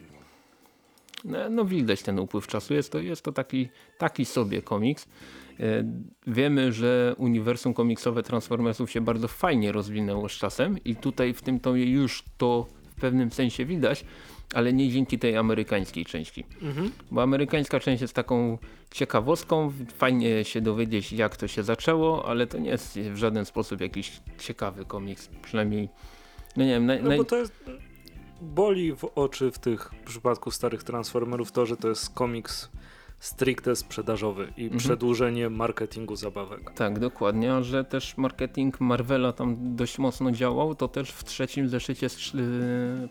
no, no widać ten upływ czasu. Jest to, jest to taki, taki sobie komiks. E, wiemy, że uniwersum komiksowe Transformersów się bardzo fajnie rozwinęło z czasem i tutaj w tym tomie już to w pewnym sensie widać, ale nie dzięki tej amerykańskiej części. Mhm. Bo amerykańska część jest taką ciekawostką, fajnie się dowiedzieć jak to się zaczęło, ale to nie jest w żaden sposób jakiś ciekawy komiks, przynajmniej no nie wiem. Na, no bo to jest, boli w oczy w tych w przypadku starych Transformerów to, że to jest komiks stricte sprzedażowy i mhm. przedłużenie marketingu zabawek. Tak, dokładnie, a że też marketing Marvela tam dość mocno działał, to też w trzecim zeszycie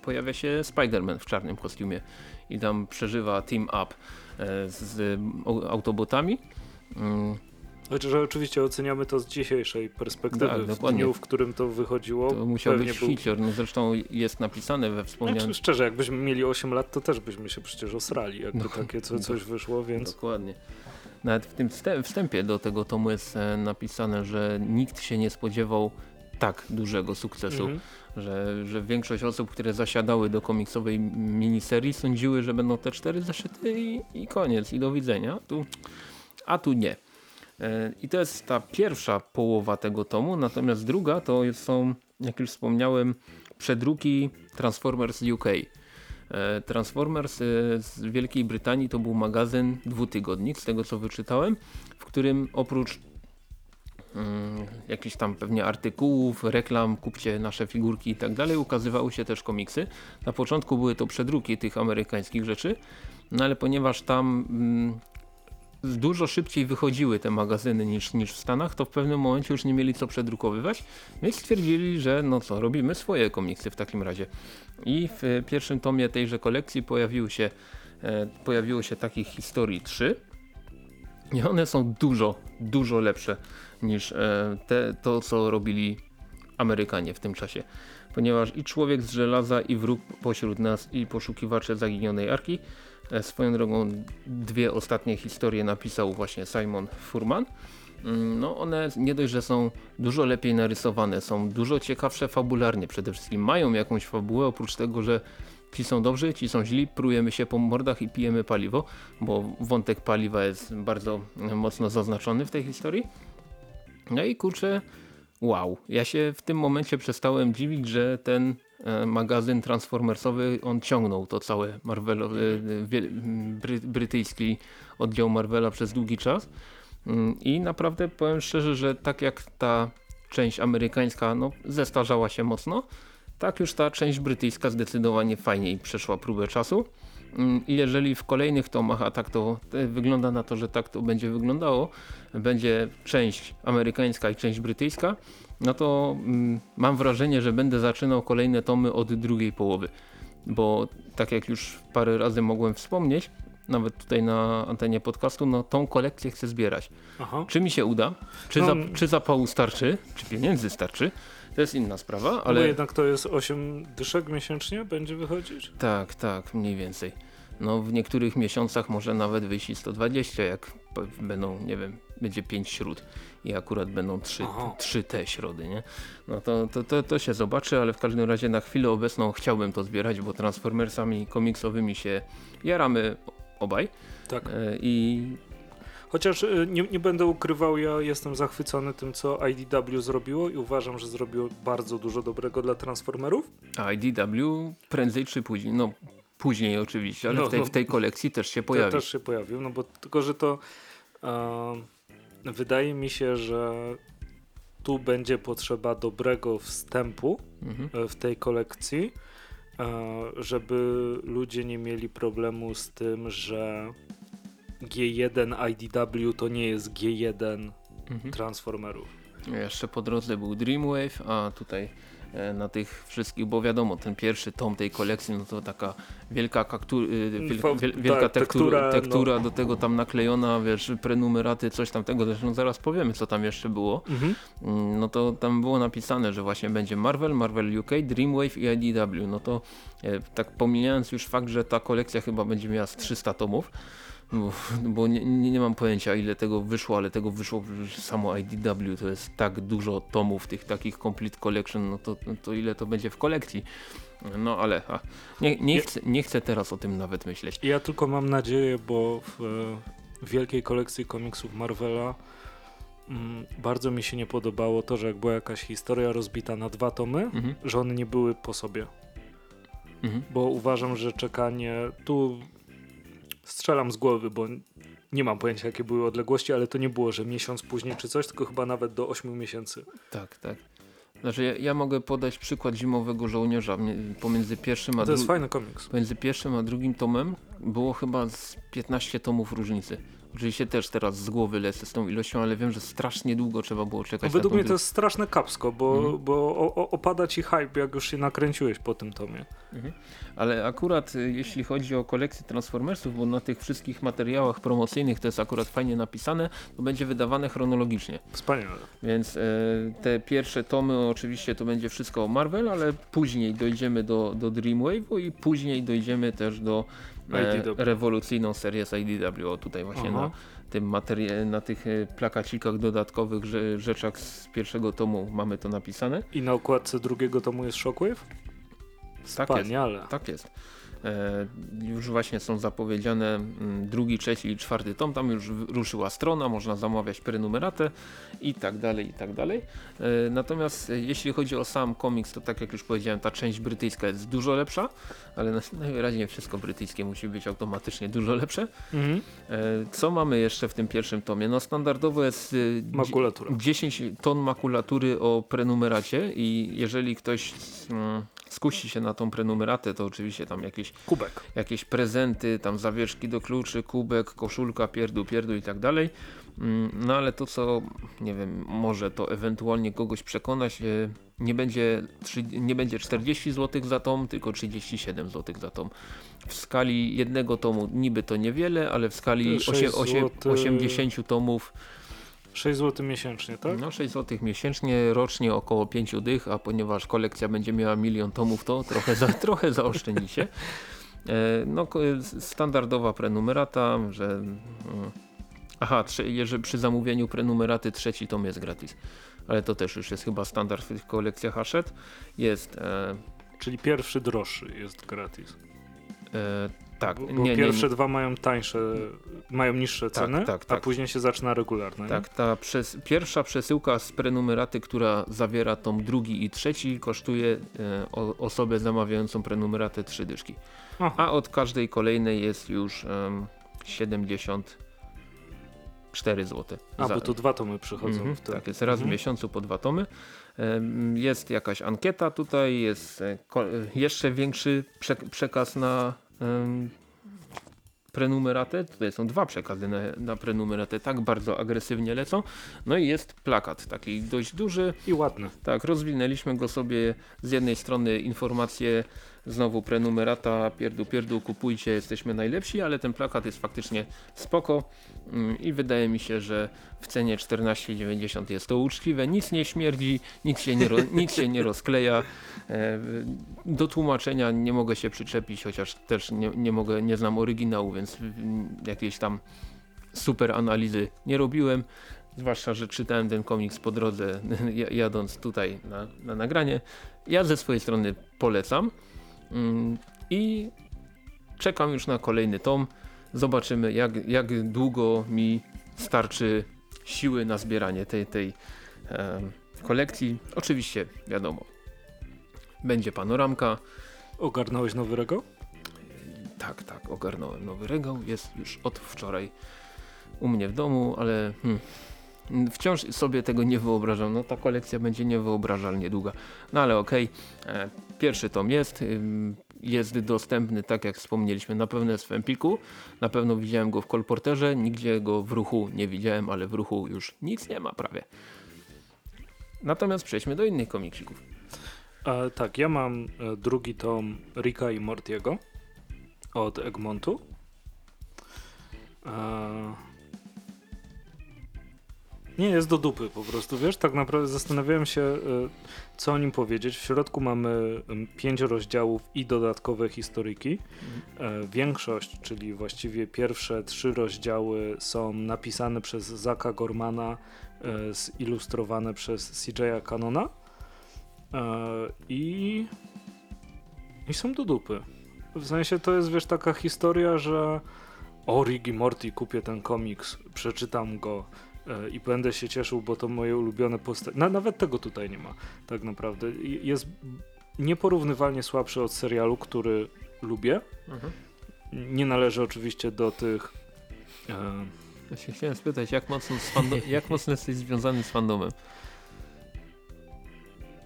pojawia się Spider-Man w czarnym kostiumie i tam przeżywa team up e, z autobotami. Znaczy, że oczywiście oceniamy to z dzisiejszej perspektywy. Tak, w dniu, w którym to wychodziło. To musiał być był... hicior. No zresztą jest napisane we wspomnianym... Znaczy, szczerze, jakbyśmy mieli 8 lat, to też byśmy się przecież osrali, jakby no, takie co, coś wyszło, więc... Dokładnie. Nawet w tym wstępie do tego tomu jest e, napisane, że nikt się nie spodziewał tak dużego sukcesu, -hmm. że, że większość osób, które zasiadały do komiksowej miniserii sądziły, że będą te cztery zeszyty i, i koniec, i do widzenia. Tu, a tu nie. I to jest ta pierwsza połowa tego tomu, natomiast druga to są, jak już wspomniałem, przedruki Transformers UK. E, Transformers e, z Wielkiej Brytanii to był magazyn dwutygodnik, z tego co wyczytałem, w którym oprócz um, jakichś tam pewnie artykułów, reklam, kupcie nasze figurki i tak dalej, ukazywały się też komiksy. Na początku były to przedruki tych amerykańskich rzeczy, no ale ponieważ tam um, dużo szybciej wychodziły te magazyny niż, niż w Stanach, to w pewnym momencie już nie mieli co przedrukowywać, więc stwierdzili, że no co, robimy swoje komiksy w takim razie. I w pierwszym tomie tejże kolekcji się, e, pojawiło się takich historii trzy i one są dużo, dużo lepsze niż e, te, to, co robili Amerykanie w tym czasie. Ponieważ i Człowiek z Żelaza, i Wróg pośród nas, i Poszukiwacze Zaginionej Arki swoją drogą dwie ostatnie historie napisał właśnie Simon Furman. Mm, no one nie dość, że są dużo lepiej narysowane, są dużo ciekawsze fabularnie przede wszystkim. Mają jakąś fabułę oprócz tego, że ci są dobrzy, ci są źli, prujemy się po mordach i pijemy paliwo, bo wątek paliwa jest bardzo mocno zaznaczony w tej historii. No i kurczę, wow, ja się w tym momencie przestałem dziwić, że ten E, magazyn transformersowy, on ciągnął to całe Marvel, e, bry, brytyjski oddział Marvela przez długi czas mm, i naprawdę powiem szczerze, że tak jak ta część amerykańska no, zestarzała się mocno, tak już ta część brytyjska zdecydowanie fajniej przeszła próbę czasu. Mm, I jeżeli w kolejnych tomach, a tak to wygląda na to, że tak to będzie wyglądało, będzie część amerykańska i część brytyjska, no to mm, mam wrażenie, że będę zaczynał kolejne tomy od drugiej połowy. Bo tak jak już parę razy mogłem wspomnieć, nawet tutaj na antenie podcastu, no tą kolekcję chcę zbierać. Aha. Czy mi się uda, czy, no, za, czy zapału starczy, czy pieniędzy starczy, to jest inna sprawa, ale... Bo jednak to jest 8 dyszek miesięcznie będzie wychodzić? Tak, tak, mniej więcej. No w niektórych miesiącach może nawet wyjść 120, jak będą, nie wiem, będzie 5 śród i akurat będą 3, 3 te środy, nie? No to, to, to, to się zobaczy, ale w każdym razie na chwilę obecną chciałbym to zbierać, bo Transformersami komiksowymi się jaramy obaj. Tak. E, I Chociaż e, nie, nie, będę ukrywał, ja jestem zachwycony tym, co IDW zrobiło i uważam, że zrobiło bardzo dużo dobrego dla Transformerów. IDW prędzej czy później, no później oczywiście, ale no, w, tej, no, w tej kolekcji też się pojawił. Też się pojawił, no bo tylko, że to wydaje mi się, że tu będzie potrzeba dobrego wstępu mhm. E, w tej kolekcji, e, żeby ludzie nie mieli problemu z tym, że G1 IDW to nie jest G1 mhm. Transformerów. Jeszcze po drodze był Dreamwave, a tutaj na tych wszystkich, bo wiadomo, ten pierwszy tom tej kolekcji, no to taka wielka, kaktur, y, wiel, wielka tak, tektura, tektura no. do tego tam naklejona, wiesz, prenumeraty, coś tam tego, zresztą zaraz powiemy, co tam jeszcze było. Mhm. Mm, no to tam było napisane, że właśnie będzie Marvel, Marvel UK, Dreamwave i IDW. No to e, tak pomijając już fakt, że ta kolekcja chyba będzie miała z 300 tomów, bo, bo nie, nie, mam pojęcia ile tego wyszło, ale tego wyszło samo IDW, to jest tak dużo tomów tych takich Complete Collection, no to, to ile to będzie w kolekcji. No ale a, nie, nie, chcę, nie chcę teraz o tym nawet myśleć. Ja tylko mam nadzieję, bo w, w wielkiej kolekcji komiksów Marvela mm, bardzo mi się nie podobało to, że jak była jakaś historia rozbita na dwa tomy, mhm. że one nie były po sobie. Mhm. Bo uważam, że czekanie tu strzelam z głowy, bo nie mam pojęcia jakie były odległości, ale to nie było, że miesiąc później czy coś, tylko chyba nawet do 8 miesięcy. Tak, tak. Znaczy ja, ja, mogę podać przykład Zimowego Żołnierza pomiędzy pierwszym a To jest fajny komiks. Pomiędzy pierwszym a drugim tomem było chyba z 15 tomów różnicy. Oczywiście też teraz z głowy lecę z tą ilością, ale wiem, że strasznie długo trzeba było czekać. No, według mnie to jest straszne kapsko, bo, mhm. bo opada ci hype, jak już się nakręciłeś po tym tomie. Mhm. Ale akurat y, jeśli chodzi o kolekcję Transformersów, bo na tych wszystkich materiałach promocyjnych to jest akurat fajnie napisane, to będzie wydawane chronologicznie. Wspaniale. Więc e, te pierwsze tomy oczywiście to będzie wszystko o Marvel, ale później dojdziemy do, do Dreamwave'u i później dojdziemy też do e, rewolucyjną serię z IDW. O, tutaj właśnie Aha. na tym na tych e, plakacikach dodatkowych rzeczach z pierwszego tomu mamy to napisane. I na okładce drugiego tomu jest Shockwave? Wspaniale. Tak jest. Tak jest. E, już właśnie są zapowiedziane mm, drugi, trzeci i czwarty tom, tam już ruszyła strona, można zamawiać prenumeratę i tak dalej, i tak dalej. E, natomiast e, jeśli chodzi o sam komiks, to tak jak już powiedziałem, ta część brytyjska jest dużo lepsza, ale najwyraźniej wszystko brytyjskie musi być automatycznie dużo lepsze. Mhm. Co mamy jeszcze w tym pierwszym tomie? No standardowo jest Makulatura. 10 ton makulatury o prenumeracie i jeżeli ktoś mm, skusi się na tą prenumeratę, to oczywiście tam jakieś, kubek. jakieś prezenty, tam zawieszki do kluczy, kubek, koszulka, pierdu, pierdu i tak dalej. Mm, no ale to co, nie wiem, może to ewentualnie kogoś przekonać, nie będzie, nie będzie 40 zł za tom, tylko 37 zł za tom. W skali jednego tomu niby to niewiele, ale w skali 8, 8, 80 tomów 6 zł miesięcznie, tak? No 6 zł miesięcznie, rocznie około 5 dych, a ponieważ kolekcja będzie miała milion tomów, to trochę, za, trochę zaoszczędzicie. E, no standardowa prenumerata, że... Mm, aha, jeżeli przy zamówieniu prenumeraty trzeci tom jest gratis. Ale to też już jest chyba standard w tych kolekcjach Hachette. Jest... E, Czyli pierwszy droższy jest gratis. E, tak. Bo, bo nie, pierwsze nie, dwa mają tańsze, mają niższe tak, ceny, tak, tak, a później się zaczyna regularne. Tak, ta przez, pierwsza przesyłka z prenumeraty, która zawiera tom drugi i trzeci kosztuje e, o, osobę zamawiającą prenumeratę trzy dyszki. Aha. A od każdej kolejnej jest już e, 74 zł. A, za... bo to dwa tomy przychodzą. Mhm, tak, jest raz mhm. w miesiącu po dwa tomy. Jest jakaś ankieta tutaj, jest e, jeszcze większy przekaz na prenumeratę. Tutaj są dwa przekazy na, na prenumeratę, tak bardzo agresywnie lecą. No i jest plakat taki dość duży. I ładny. Tak, rozwinęliśmy go sobie z jednej strony informacje Znowu prenumerata, pierdu, pierdu, kupujcie, jesteśmy najlepsi, ale ten plakat jest faktycznie spoko mm, i wydaje mi się, że w cenie 14,90 jest to uczciwe, nic nie śmierdzi, nic się nie, nic się nie rozkleja. E, do tłumaczenia nie mogę się przyczepić, chociaż też nie, nie mogę, nie znam oryginału, więc jakieś tam super analizy nie robiłem. Zwłaszcza, że czytałem ten komiks po drodze jadąc tutaj na, na nagranie. Ja ze swojej strony polecam. Mm, I czekam już na kolejny tom. Zobaczymy jak, jak długo mi starczy siły na zbieranie tej, tej e, kolekcji. Oczywiście wiadomo, będzie panoramka. Ogarnąłeś nowy regał? Tak, tak, ogarnąłem nowy regał. Jest już od wczoraj u mnie w domu, ale hmm, Wciąż sobie tego nie wyobrażam. No ta kolekcja będzie niewyobrażalnie długa. No ale okej, okay. Pierwszy tom jest. Jest dostępny, tak jak wspomnieliśmy, na pewno jest w Empiku. Na pewno widziałem go w Kolporterze. Nigdzie go w ruchu nie widziałem, ale w ruchu już nic nie ma prawie. Natomiast przejdźmy do innych komiksików. E, tak, ja mam e, drugi tom Rika i Mortiego od Egmontu. E, Nie, jest do dupy po prostu, wiesz, tak naprawdę zastanawiałem się, e, co o nim powiedzieć. W środku mamy pięć rozdziałów i dodatkowe historyki. Mhm. Większość, czyli właściwie pierwsze trzy rozdziały są napisane przez Zaka Gormana, zilustrowane przez CJ'a Canona i, i są do dupy. W sensie to jest, wiesz, taka historia, że o Riggy Morty, kupię ten komiks, przeczytam go e, i będę się cieszył, bo to moje ulubione postacie. Na, nawet tego tutaj nie ma, tak naprawdę. Jest nieporównywalnie słabszy od serialu, który lubię. Mhm. Nie należy oczywiście do tych... E... Ja się chciałem spytać, jak mocno, jak mocno jesteś związany z fandomem?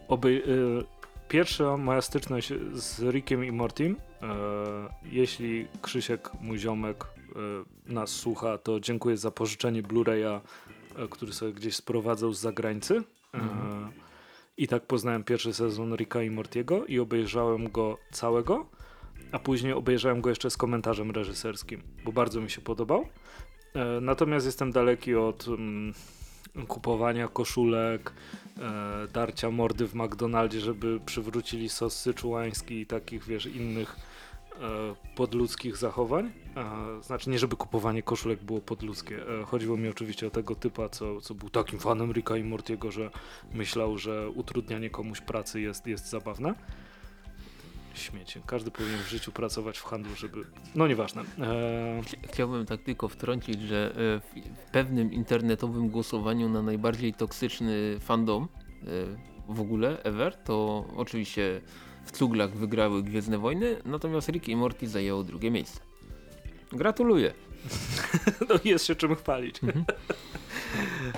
Obej e, pierwsza moja styczność z Rickiem i Mortim, e, jeśli Krzysiek, mój ziomek, e, nas słucha, to dziękuję za pożyczenie Blu-raya, e, który sobie gdzieś sprowadzał z zagrańcy. E, mhm. I tak poznałem pierwszy sezon Ricka i Mortiego i obejrzałem go całego, a później obejrzałem go jeszcze z komentarzem reżyserskim, bo bardzo mi się podobał. E, natomiast jestem daleki od mm, kupowania koszulek, e, darcia mordy w McDonaldzie, żeby przywrócili sos syczułański i takich, wiesz, innych e, podludzkich zachowań. E, znaczy nie, żeby kupowanie koszulek było podludzkie. E, chodziło mi oczywiście o tego typa, co, co był takim fanem Ricka i Mortiego, że myślał, że utrudnianie komuś pracy jest, jest zabawne śmiecie. Każdy powinien w życiu pracować w handlu, żeby... No nieważne. Chciałbym tak tylko wtrącić, że e, w pewnym internetowym głosowaniu na najbardziej toksyczny fandom e, w ogóle ever, to oczywiście w cuglach wygrały Gwiezdne Wojny, natomiast Rick i Morty zajęło drugie miejsce. Gratuluję. no jest się czym chwalić. Mhm.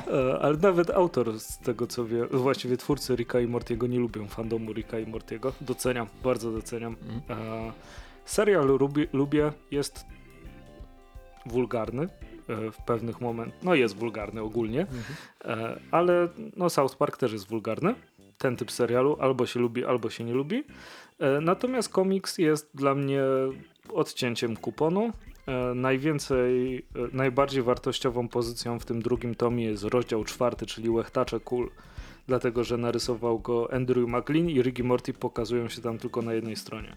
E, ale nawet autor z tego co wie, właściwie twórcy Ricka i Mortiego nie lubią fandomu Ricka i Mortiego. Doceniam, bardzo doceniam. Mhm. E, serial lubię, lubię, jest wulgarny e, w pewnych momentach. No jest wulgarny ogólnie, mhm. ale no South Park też jest wulgarny. Ten typ serialu albo się lubi, albo się nie lubi. Natomiast komiks jest dla mnie odcięciem kuponu E, najwięcej, e, najbardziej wartościową pozycją w tym drugim tomie jest rozdział czwarty, czyli Łechtacze Kul, dlatego że narysował go Andrew McLean i Ricky Morty pokazują się tam tylko na jednej stronie.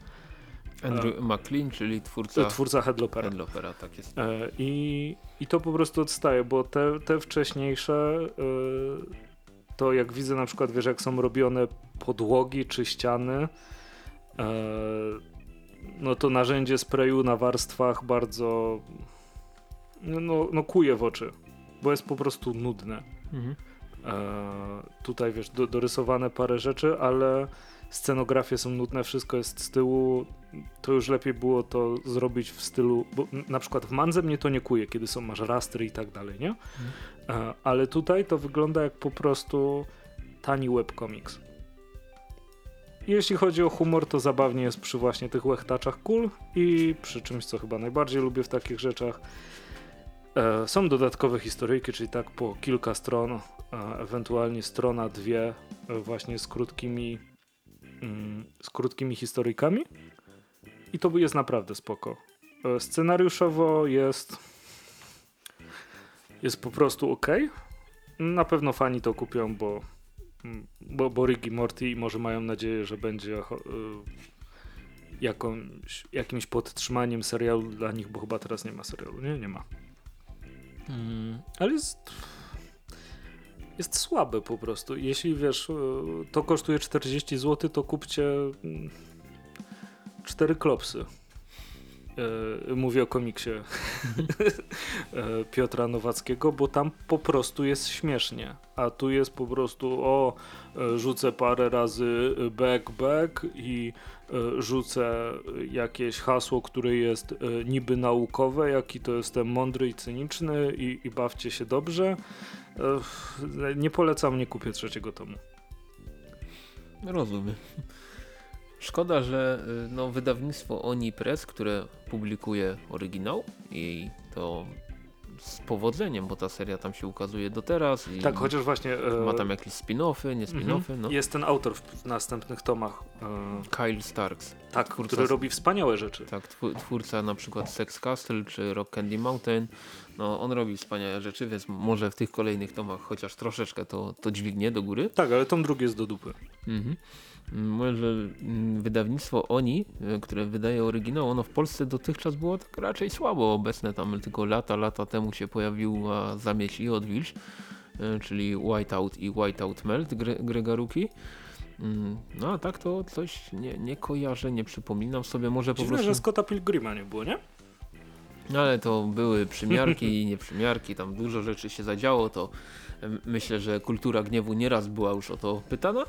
Andrew e, McLean, czyli twórca, twórca Headlopera. Headlopera tak jest. I, I to po prostu odstaje, bo te, te wcześniejsze to jak widzę na przykład, wiesz, jak są robione podłogi czy ściany, no to narzędzie sprayu na warstwach bardzo no, no, no kuje w oczy, bo jest po prostu nudne. Mhm. E, tutaj wiesz, do, dorysowane parę rzeczy, ale scenografie są nudne, wszystko jest z tyłu. To już lepiej było to zrobić w stylu, bo na przykład w Mandze mnie to nie kuje, kiedy są masz rastry i tak dalej, nie? E, ale tutaj to wygląda jak po prostu tani webcomics. Jeśli chodzi o humor, to zabawnie jest przy właśnie tych łechtaczach kul i przy czymś, co chyba najbardziej lubię w takich rzeczach. E, są dodatkowe historyjki, czyli tak po kilka stron, e, ewentualnie strona dwie, właśnie z krótkimi, mm, z krótkimi historyjkami. I to jest naprawdę spoko. Scenariuszowo jest jest po prostu ok. Na pewno fani to kupią, bo bo, bo Rick i Morty może mają nadzieję, że będzie y, jakąś, jakimś podtrzymaniem serialu dla nich, bo chyba teraz nie ma serialu, nie? Nie ma. Mm, ale jest jest słabe po prostu. Jeśli wiesz, y, to kosztuje 40 zł, to kupcie mm, cztery klopsy. E, mówię o komiksie e, Piotra Nowackiego, bo tam po prostu jest śmiesznie, a tu jest po prostu o e, rzucę parę razy back back i rzucę jakieś hasło, które jest niby naukowe, jaki to jestem mądry i cyniczny i, i bawcie się dobrze. Nie polecam, nie kupię trzeciego tomu. Rozumiem. Szkoda, że y, no, wydawnictwo Oni Press, które publikuje oryginał i to z powodzeniem, bo ta seria tam się ukazuje do teraz. I tak, chociaż właśnie... E... Ma tam jakieś spin-offy, nie spin-offy. Mhm. No. Jest ten autor w, w następnych tomach. E... Kyle Starks. Tak, twórca, który robi wspaniałe rzeczy. Tak, twórca na przykład Sex Castle czy Rock Candy Mountain. No, on robi wspaniałe rzeczy, więc może w tych kolejnych tomach chociaż troszeczkę to, to dźwignie do góry. Tak, ale tom drugi jest do dupy. Mhm. Może mm, wydawnictwo Oni, e, które wydaje oryginał, ono w Polsce dotychczas było tak raczej słabo obecne. Tam tylko lata, lata temu się pojawiła Zamieć i Odwilż, e, czyli Whiteout i Whiteout Melt Gre Gregaruki. Mm, no a tak to coś nie, nie kojarzę, nie przypominam sobie. Może Dziwne, po prostu... że Scotta Pilgrima nie było, nie? No ale to były przymiarki i nieprzymiarki, tam dużo rzeczy się zadziało, to myślę, że kultura gniewu nieraz była już o to pytana.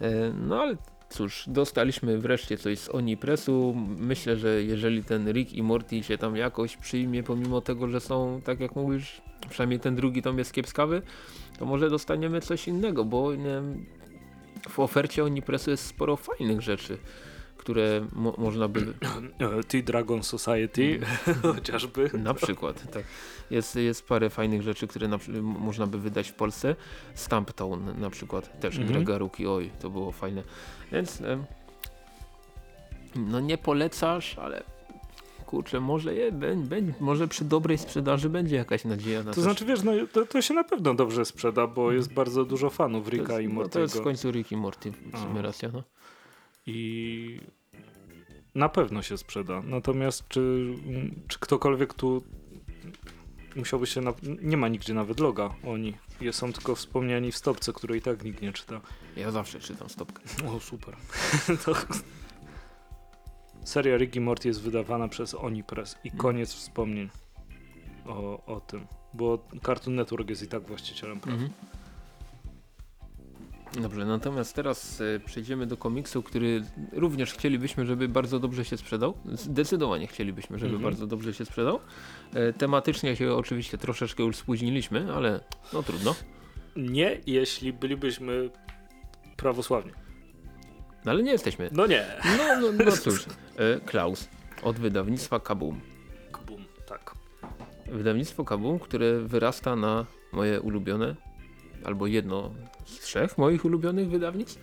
E, no ale cóż, dostaliśmy wreszcie coś z Onipresu. Myślę, że jeżeli ten Rick i Morty się tam jakoś przyjmie, pomimo tego, że są, tak jak mówisz, przynajmniej ten drugi tom jest kiepskawy, to może dostaniemy coś innego, bo nie, w ofercie Onipresu jest sporo fajnych rzeczy które mo można by... T-Dragon Society chociażby. Na przykład, tak. Jest, jest parę fajnych rzeczy, które można by wydać w Polsce. Stamptown na przykład, też mhm. Oj, to było fajne. Więc no nie polecasz, ale kurczę, może, je, może przy dobrej sprzedaży będzie jakaś nadzieja na to. To znaczy, wiesz, no, to, to, się na pewno dobrze sprzeda, bo mhm. jest bardzo dużo fanów Ricka i Mortiego. No to jest w końcu Rick i Morty, w sumie racja, no. I na pewno się sprzeda. Natomiast czy, czy ktokolwiek tu musiałby się. Na... Nie ma nigdzie nawet loga oni. Są tylko wspomniani w stopce, której i tak nikt nie czyta. Ja zawsze czytam stopkę. O, super. to... Seria Ricky Morty jest wydawana przez Oni Press i mm. koniec wspomnień o, o tym. Bo Cartoon Network jest i tak właścicielem praw. -hmm. Dobrze, natomiast teraz e, przejdziemy do komiksu, który również chcielibyśmy, żeby bardzo dobrze się sprzedał. Zdecydowanie chcielibyśmy, żeby mhm. bardzo dobrze się sprzedał. E, tematycznie się oczywiście troszeczkę już spóźniliśmy, ale no trudno. Nie, jeśli bylibyśmy prawosławni. No ale nie jesteśmy. No nie. No, no, no cóż, e, Klaus od wydawnictwa Kabum. Kabum, tak. Wydawnictwo Kabum, które wyrasta na moje ulubione albo jedno z trzech moich ulubionych wydawnictw,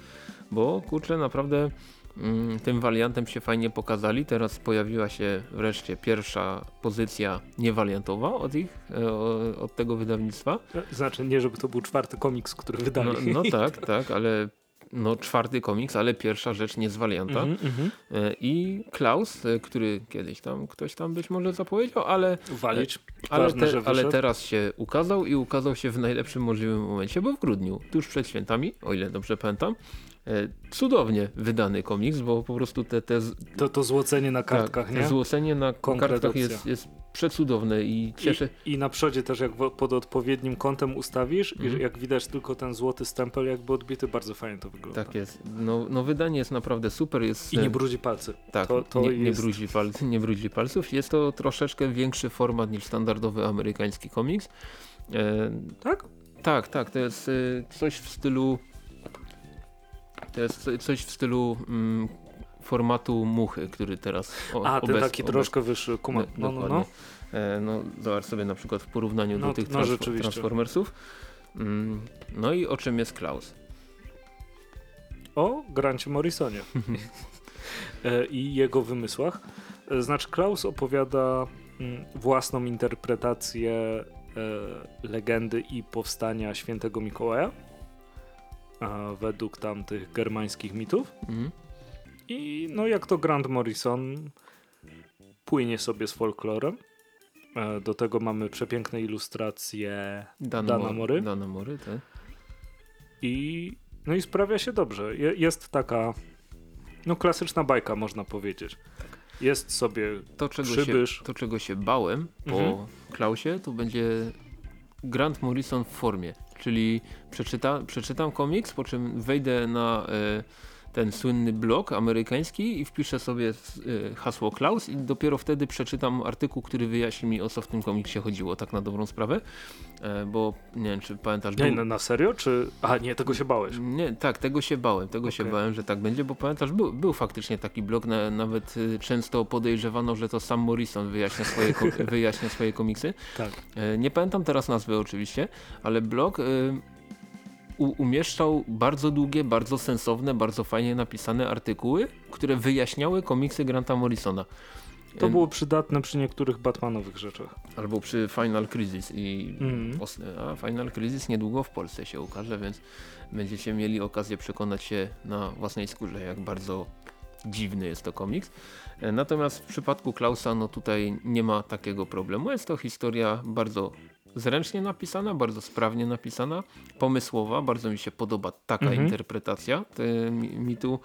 bo kurczę naprawdę mm, tym wariantem się fajnie pokazali. Teraz pojawiła się wreszcie pierwsza pozycja niewariantowa od ich, e, od tego wydawnictwa. Znaczy nie, żeby to był czwarty komiks, który wydali. No, no tak, tak, ale no, czwarty komiks, ale pierwsza rzecz nie z Valianta. Mm -hmm. I Klaus, e, który kiedyś tam, ktoś tam być może zapowiedział, ale, Walić, ale, te, ale teraz się ukazał i ukazał się w najlepszym możliwym momencie, bo w grudniu, tuż przed świętami, o ile dobrze pamiętam. Cudownie wydany komiks, bo po prostu te... te to, to złocenie na kartkach, tak, nie? złocenie na kartkach jest, jest przecudowne i cieszę. I, I, na przodzie też jak pod odpowiednim kątem ustawisz mm. i jak widać tylko ten złoty stempel jakby odbity, bardzo fajnie to wygląda. Tak jest. No, no wydanie jest naprawdę super. Jest, I nie brudzi palcy. Tak, to, to nie, jest... nie, brudzi pal, nie brudzi palców. Jest to troszeczkę większy format niż standardowy amerykański komiks. E, tak? Tak, tak. To jest e, coś w stylu to jest coś w stylu mm, formatu muchy, który teraz o, A, ten taki troszkę wyższy, kuma. No, no, no. E, no, zobacz sobie na przykład w porównaniu no, do tych no, trans Transformersów. Mm, no i o czym jest Klaus? O Grancie Morrisonie e, i jego wymysłach. E, znaczy Klaus opowiada mm, własną interpretację e, legendy i powstania świętego Mikołaja według tamtych germańskich mitów. Mhm. I no jak to Grant Morrison płynie sobie z folklorem. E, do tego mamy przepiękne ilustracje Dana, Dana Mory. Dana Mory, tak. I, no i sprawia się dobrze. Je, jest taka no klasyczna bajka można powiedzieć. Jest sobie to, czego przybysz. Się, to czego się bałem po mhm. Klausie to będzie Grant Morrison w formie. Czyli przeczyta, przeczytam komiks, po czym wejdę na... Y, ten słynny blog amerykański i wpiszę sobie y, hasło Klaus i dopiero wtedy przeczytam artykuł, który wyjaśni mi o co w tym komiksie chodziło, tak na dobrą sprawę, e, bo nie wiem czy pamiętasz... Nie, był... na serio? Czy... A nie, tego się bałeś? Nie, tak, tego się bałem, tego okay. się bałem, że tak będzie, bo pamiętasz, był, był faktycznie taki blog, na, nawet y, często podejrzewano, że to sam Morrison wyjaśnia swoje, wyjaśnia swoje komiksy. Tak. E, nie pamiętam teraz nazwy oczywiście, ale blog... Umieszczał bardzo długie, bardzo sensowne, bardzo fajnie napisane artykuły, które wyjaśniały komiksy Granta Morrisona. To było przydatne przy niektórych Batmanowych rzeczach. Albo przy Final Crisis i mm. a Final Crisis niedługo w Polsce się ukaże, więc będziecie mieli okazję przekonać się na własnej skórze, jak bardzo dziwny jest to komiks. E, natomiast w przypadku Klausa, no tutaj nie ma takiego problemu. Jest to historia bardzo zręcznie napisana, bardzo sprawnie napisana, pomysłowa, bardzo mi się podoba taka mhm. interpretacja mitu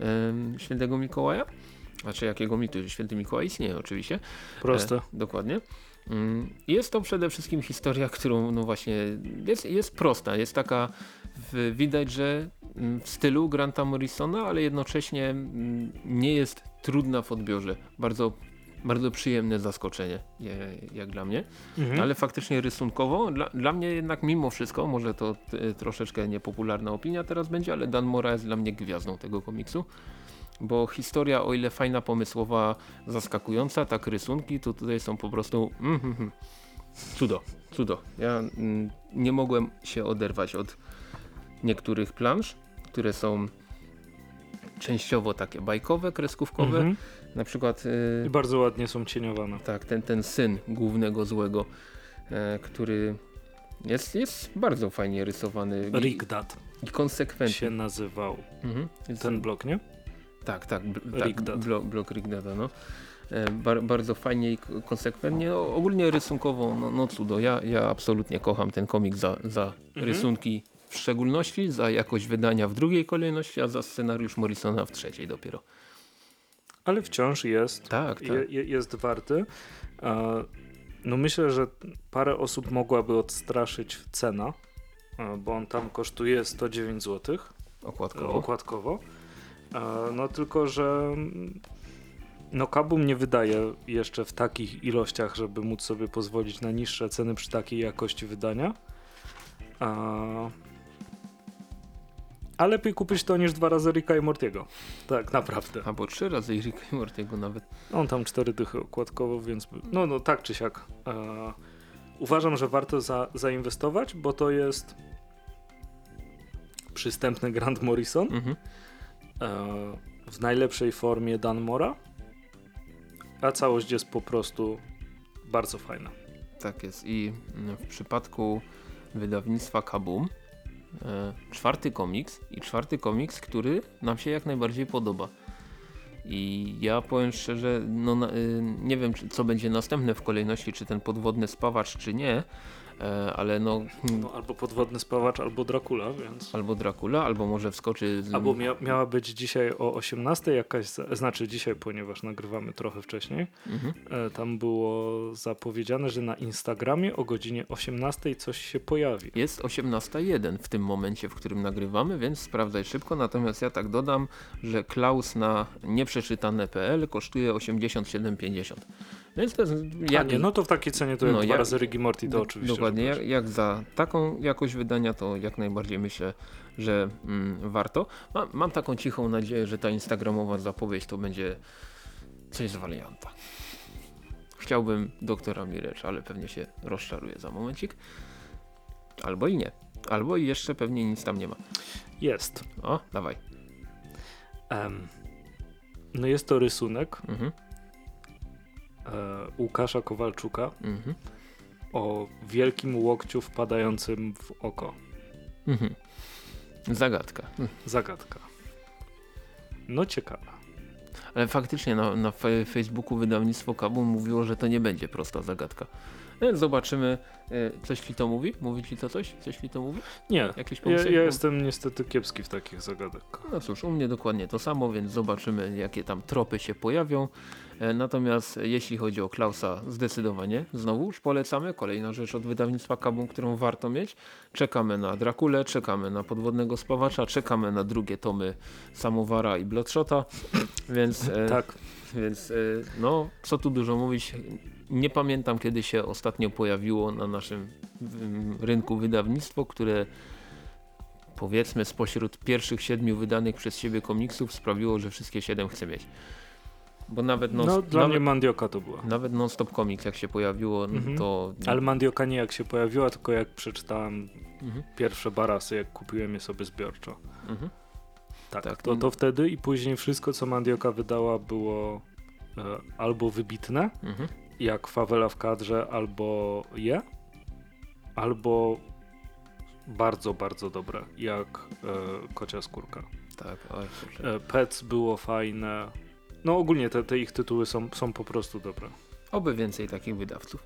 y, świętego Mikołaja. Znaczy jakiego mitu święty Mikołaj istnieje oczywiście. Proste. E, dokładnie. Mm, jest to przede wszystkim historia, którą no właśnie jest, jest prosta, jest taka w, widać, że mm, w stylu Granta Morrisona, ale jednocześnie mm, nie jest trudna w odbiorze. Bardzo bardzo przyjemne zaskoczenie, jak dla mnie. Mhm. Ale faktycznie rysunkowo, dla, dla, mnie jednak mimo wszystko, może to troszeczkę niepopularna opinia teraz będzie, ale Dan Mora jest dla mnie gwiazdą tego komiksu. Bo historia, o ile fajna, pomysłowa, zaskakująca, tak rysunki, to tutaj są po prostu mm, mm, mm. cudo, cudo. Ja mm, nie mogłem się oderwać od niektórych plansz, które są częściowo takie bajkowe, kreskówkowe, mhm. Na przykład... I bardzo ładnie są cieniowane. Tak, ten, ten syn głównego złego, e, który jest, jest bardzo fajnie rysowany. Rigdad. I, i konsekwentny. się nazywał mhm. ten blok, nie? Tak, tak. Bl tak blok, blok Rigdada, no. E, bar, bardzo fajnie i konsekwentnie. No, ogólnie rysunkowo, no, no cudo. Ja, ja absolutnie kocham ten komik za, za mhm. rysunki w szczególności, za jakość wydania w drugiej kolejności, a za scenariusz Morrisona w trzeciej dopiero ale wciąż jest, tak, tak. Je, jest warty. No myślę, że parę osób mogłaby odstraszyć cena, bo on tam kosztuje 109 zł. Okładkowo. Okładkowo. No tylko, że no Kabum nie wydaje jeszcze w takich ilościach, żeby móc sobie pozwolić na niższe ceny przy takiej jakości wydania. A lepiej kupić to niż dwa razy Ricka i Mortiego. Tak, naprawdę. Albo trzy razy Ricka i Mortiego nawet. On tam cztery dychy okładkowo, więc no, no tak czy siak. E, uważam, że warto za, zainwestować, bo to jest przystępny Grant Morrison mhm. e, w najlepszej formie Dan Mora, a całość jest po prostu bardzo fajna. Tak jest i w przypadku wydawnictwa Kabum czwarty komiks i czwarty komiks, który nam się jak najbardziej podoba. I ja powiem szczerze, no, y, nie wiem co będzie następne w kolejności, czy ten podwodny spawacz, czy nie, E, ale no... no... Albo podwodny spawacz, albo Dracula, więc... Albo Dracula, albo może wskoczy... Z... Albo mia miała być dzisiaj o 18 jakaś, znaczy dzisiaj, ponieważ nagrywamy trochę wcześniej, mhm. E, tam było zapowiedziane, że na Instagramie o godzinie 18 coś się pojawi. Jest 18.01 w tym momencie, w którym nagrywamy, więc sprawdzaj szybko, natomiast ja tak dodam, że Klaus na nieprzeczytane.pl kosztuje 87,50. Więc to jest, jak, nie, no to w takiej cenie to jak no, dwa jak, razy Ricky Morty to oczywiście. Dokładnie, jak, jak, za taką jakość wydania to jak najbardziej myślę, że mm, warto. Ma, mam taką cichą nadzieję, że ta instagramowa zapowiedź to będzie coś z warianta. Chciałbym doktora Mirecz, ale pewnie się rozczaruję za momencik. Albo i nie. Albo i jeszcze pewnie nic tam nie ma. Jest. O, dawaj. Um, no jest to rysunek. Mhm Łukasza Kowalczuka mhm. o wielkim łokciu wpadającym w oko. Mhm. Zagadka. Zagadka. No ciekawa. Ale faktycznie na, na Facebooku wydawnictwo Kabum mówiło, że to nie będzie prosta zagadka. Więc zobaczymy. E, coś ci to mówi? Mówi ci to coś? Coś ci to mówi? Nie. Jakieś ja, ja jestem niestety kiepski w takich zagadkach. No cóż, u mnie dokładnie to samo, więc zobaczymy jakie tam tropy się pojawią. E, natomiast jeśli chodzi o Klausa, zdecydowanie znowuż polecamy. Kolejna rzecz od wydawnictwa Kabum, którą warto mieć. Czekamy na Drakulę, czekamy na Podwodnego Spawacza, czekamy na drugie tomy Samowara i Bloodshota, więc, e, tak. więc e, no, co tu dużo mówić. Nie pamiętam kiedy się ostatnio pojawiło na naszym rynku wydawnictwo, które powiedzmy spośród pierwszych siedmiu wydanych przez siebie komiksów sprawiło, że wszystkie siedem chcę mieć. Bo nawet non, no, dla nawet, mnie Mandioka to była. Nawet Non-Stop Comics jak się pojawiło, mhm. to... Ale Mandioka nie jak się pojawiła, tylko jak przeczytałem mhm. pierwsze barasy, jak kupiłem je sobie zbiorczo. Mhm. Tak, tak, to, to wtedy i później wszystko, co Mandioka wydała było e, albo wybitne, mhm. Jak Fawela w kadrze, albo je, albo bardzo, bardzo dobre, jak e, Kocia Skórka. Tak, oj, e, Pets było fajne, no ogólnie te, te ich tytuły są, są po prostu dobre. Oby więcej takich wydawców.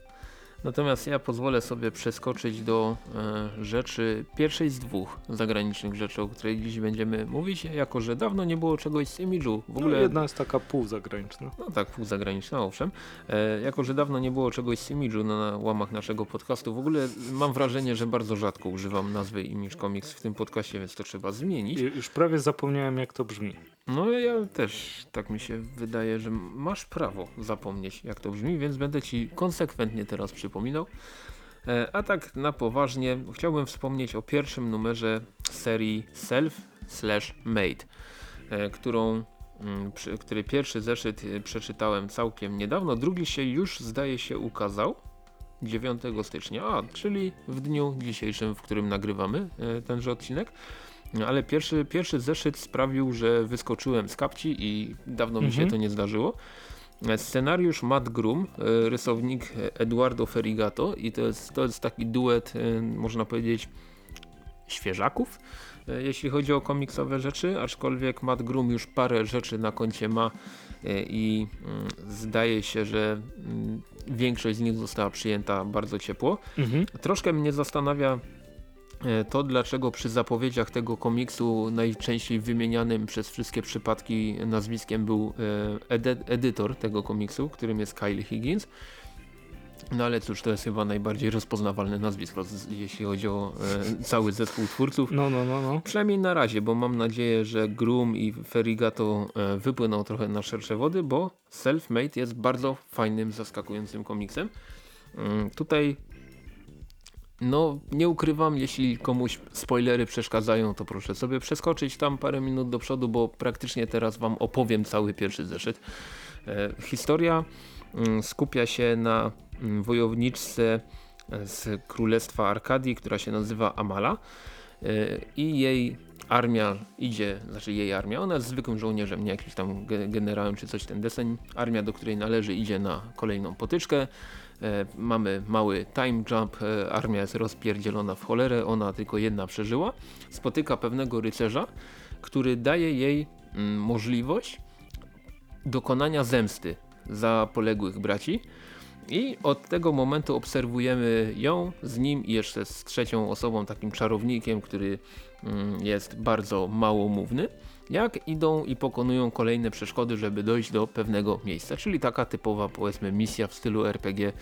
Natomiast ja pozwolę sobie przeskoczyć do e, rzeczy, pierwszej z dwóch zagranicznych rzeczy, o której dziś będziemy mówić, jako że dawno nie było czegoś z Imidżu. W ogóle... No, jedna jest taka półzagraniczna. No tak, półzagraniczna, owszem. E, jako, że dawno nie było czegoś z Imidżu na, na łamach naszego podcastu, w ogóle mam wrażenie, że bardzo rzadko używam nazwy Image Comics w tym podcaście, więc to trzeba zmienić. Już prawie zapomniałem jak to brzmi. No ja też tak mi się wydaje, że masz prawo zapomnieć jak to brzmi, więc będę ci konsekwentnie teraz przypominał. E, a tak na poważnie chciałbym wspomnieć o pierwszym numerze serii Self slash Made, e, którą mm, który pierwszy zeszyt e, przeczytałem całkiem niedawno, drugi się już zdaje się ukazał 9 stycznia, a czyli w dniu dzisiejszym, w którym nagrywamy tenże odcinek. Ale pierwszy, pierwszy zeszyt sprawił, że wyskoczyłem z kapci i dawno mi się mhm. to nie zdarzyło. Scenariusz Matt Grum, e, rysownik Eduardo Ferrigato i to jest, to jest taki duet, e, można powiedzieć, świeżaków, e, jeśli chodzi o komiksowe rzeczy, aczkolwiek Matt Grum już parę rzeczy na koncie ma i mm, zdaje się, że mm, większość z nich została przyjęta bardzo ciepło. Mhm. Troszkę mnie zastanawia to dlaczego przy zapowiedziach tego komiksu najczęściej wymienianym przez wszystkie przypadki nazwiskiem był e, edy edytor tego komiksu, którym jest Kyle Higgins. No ale cóż, to jest chyba najbardziej rozpoznawalne nazwisko, jeśli chodzi o e, cały zespół twórców. No, no, no, no. Przynajmniej na razie, bo mam nadzieję, że Groom i Ferrigato e, wypłyną trochę na szersze wody, bo Self-Made jest bardzo fajnym, zaskakującym komiksem. Mm, tutaj no, nie ukrywam, jeśli komuś spoilery przeszkadzają, to proszę sobie przeskoczyć tam parę minut do przodu, bo praktycznie teraz wam opowiem cały pierwszy zeszyt. E, historia mm, skupia się na mm, wojowniczce e, z Królestwa Arkadii, która się nazywa Amala e, i jej armia idzie, znaczy jej armia, ona jest zwykłym żołnierzem, nie jakimś tam generałem czy coś ten deseń. Armia, do której należy idzie na kolejną potyczkę mamy mały time jump, e, armia jest rozpierdzielona w cholerę, ona tylko jedna przeżyła. Spotyka pewnego rycerza, który daje jej mm, możliwość dokonania zemsty za poległych braci. I od tego momentu obserwujemy ją z nim i jeszcze z trzecią osobą, takim czarownikiem, który mm, jest bardzo małomówny jak idą i pokonują kolejne przeszkody, żeby dojść do pewnego miejsca. Czyli taka typowa powiedzmy misja w stylu RPG.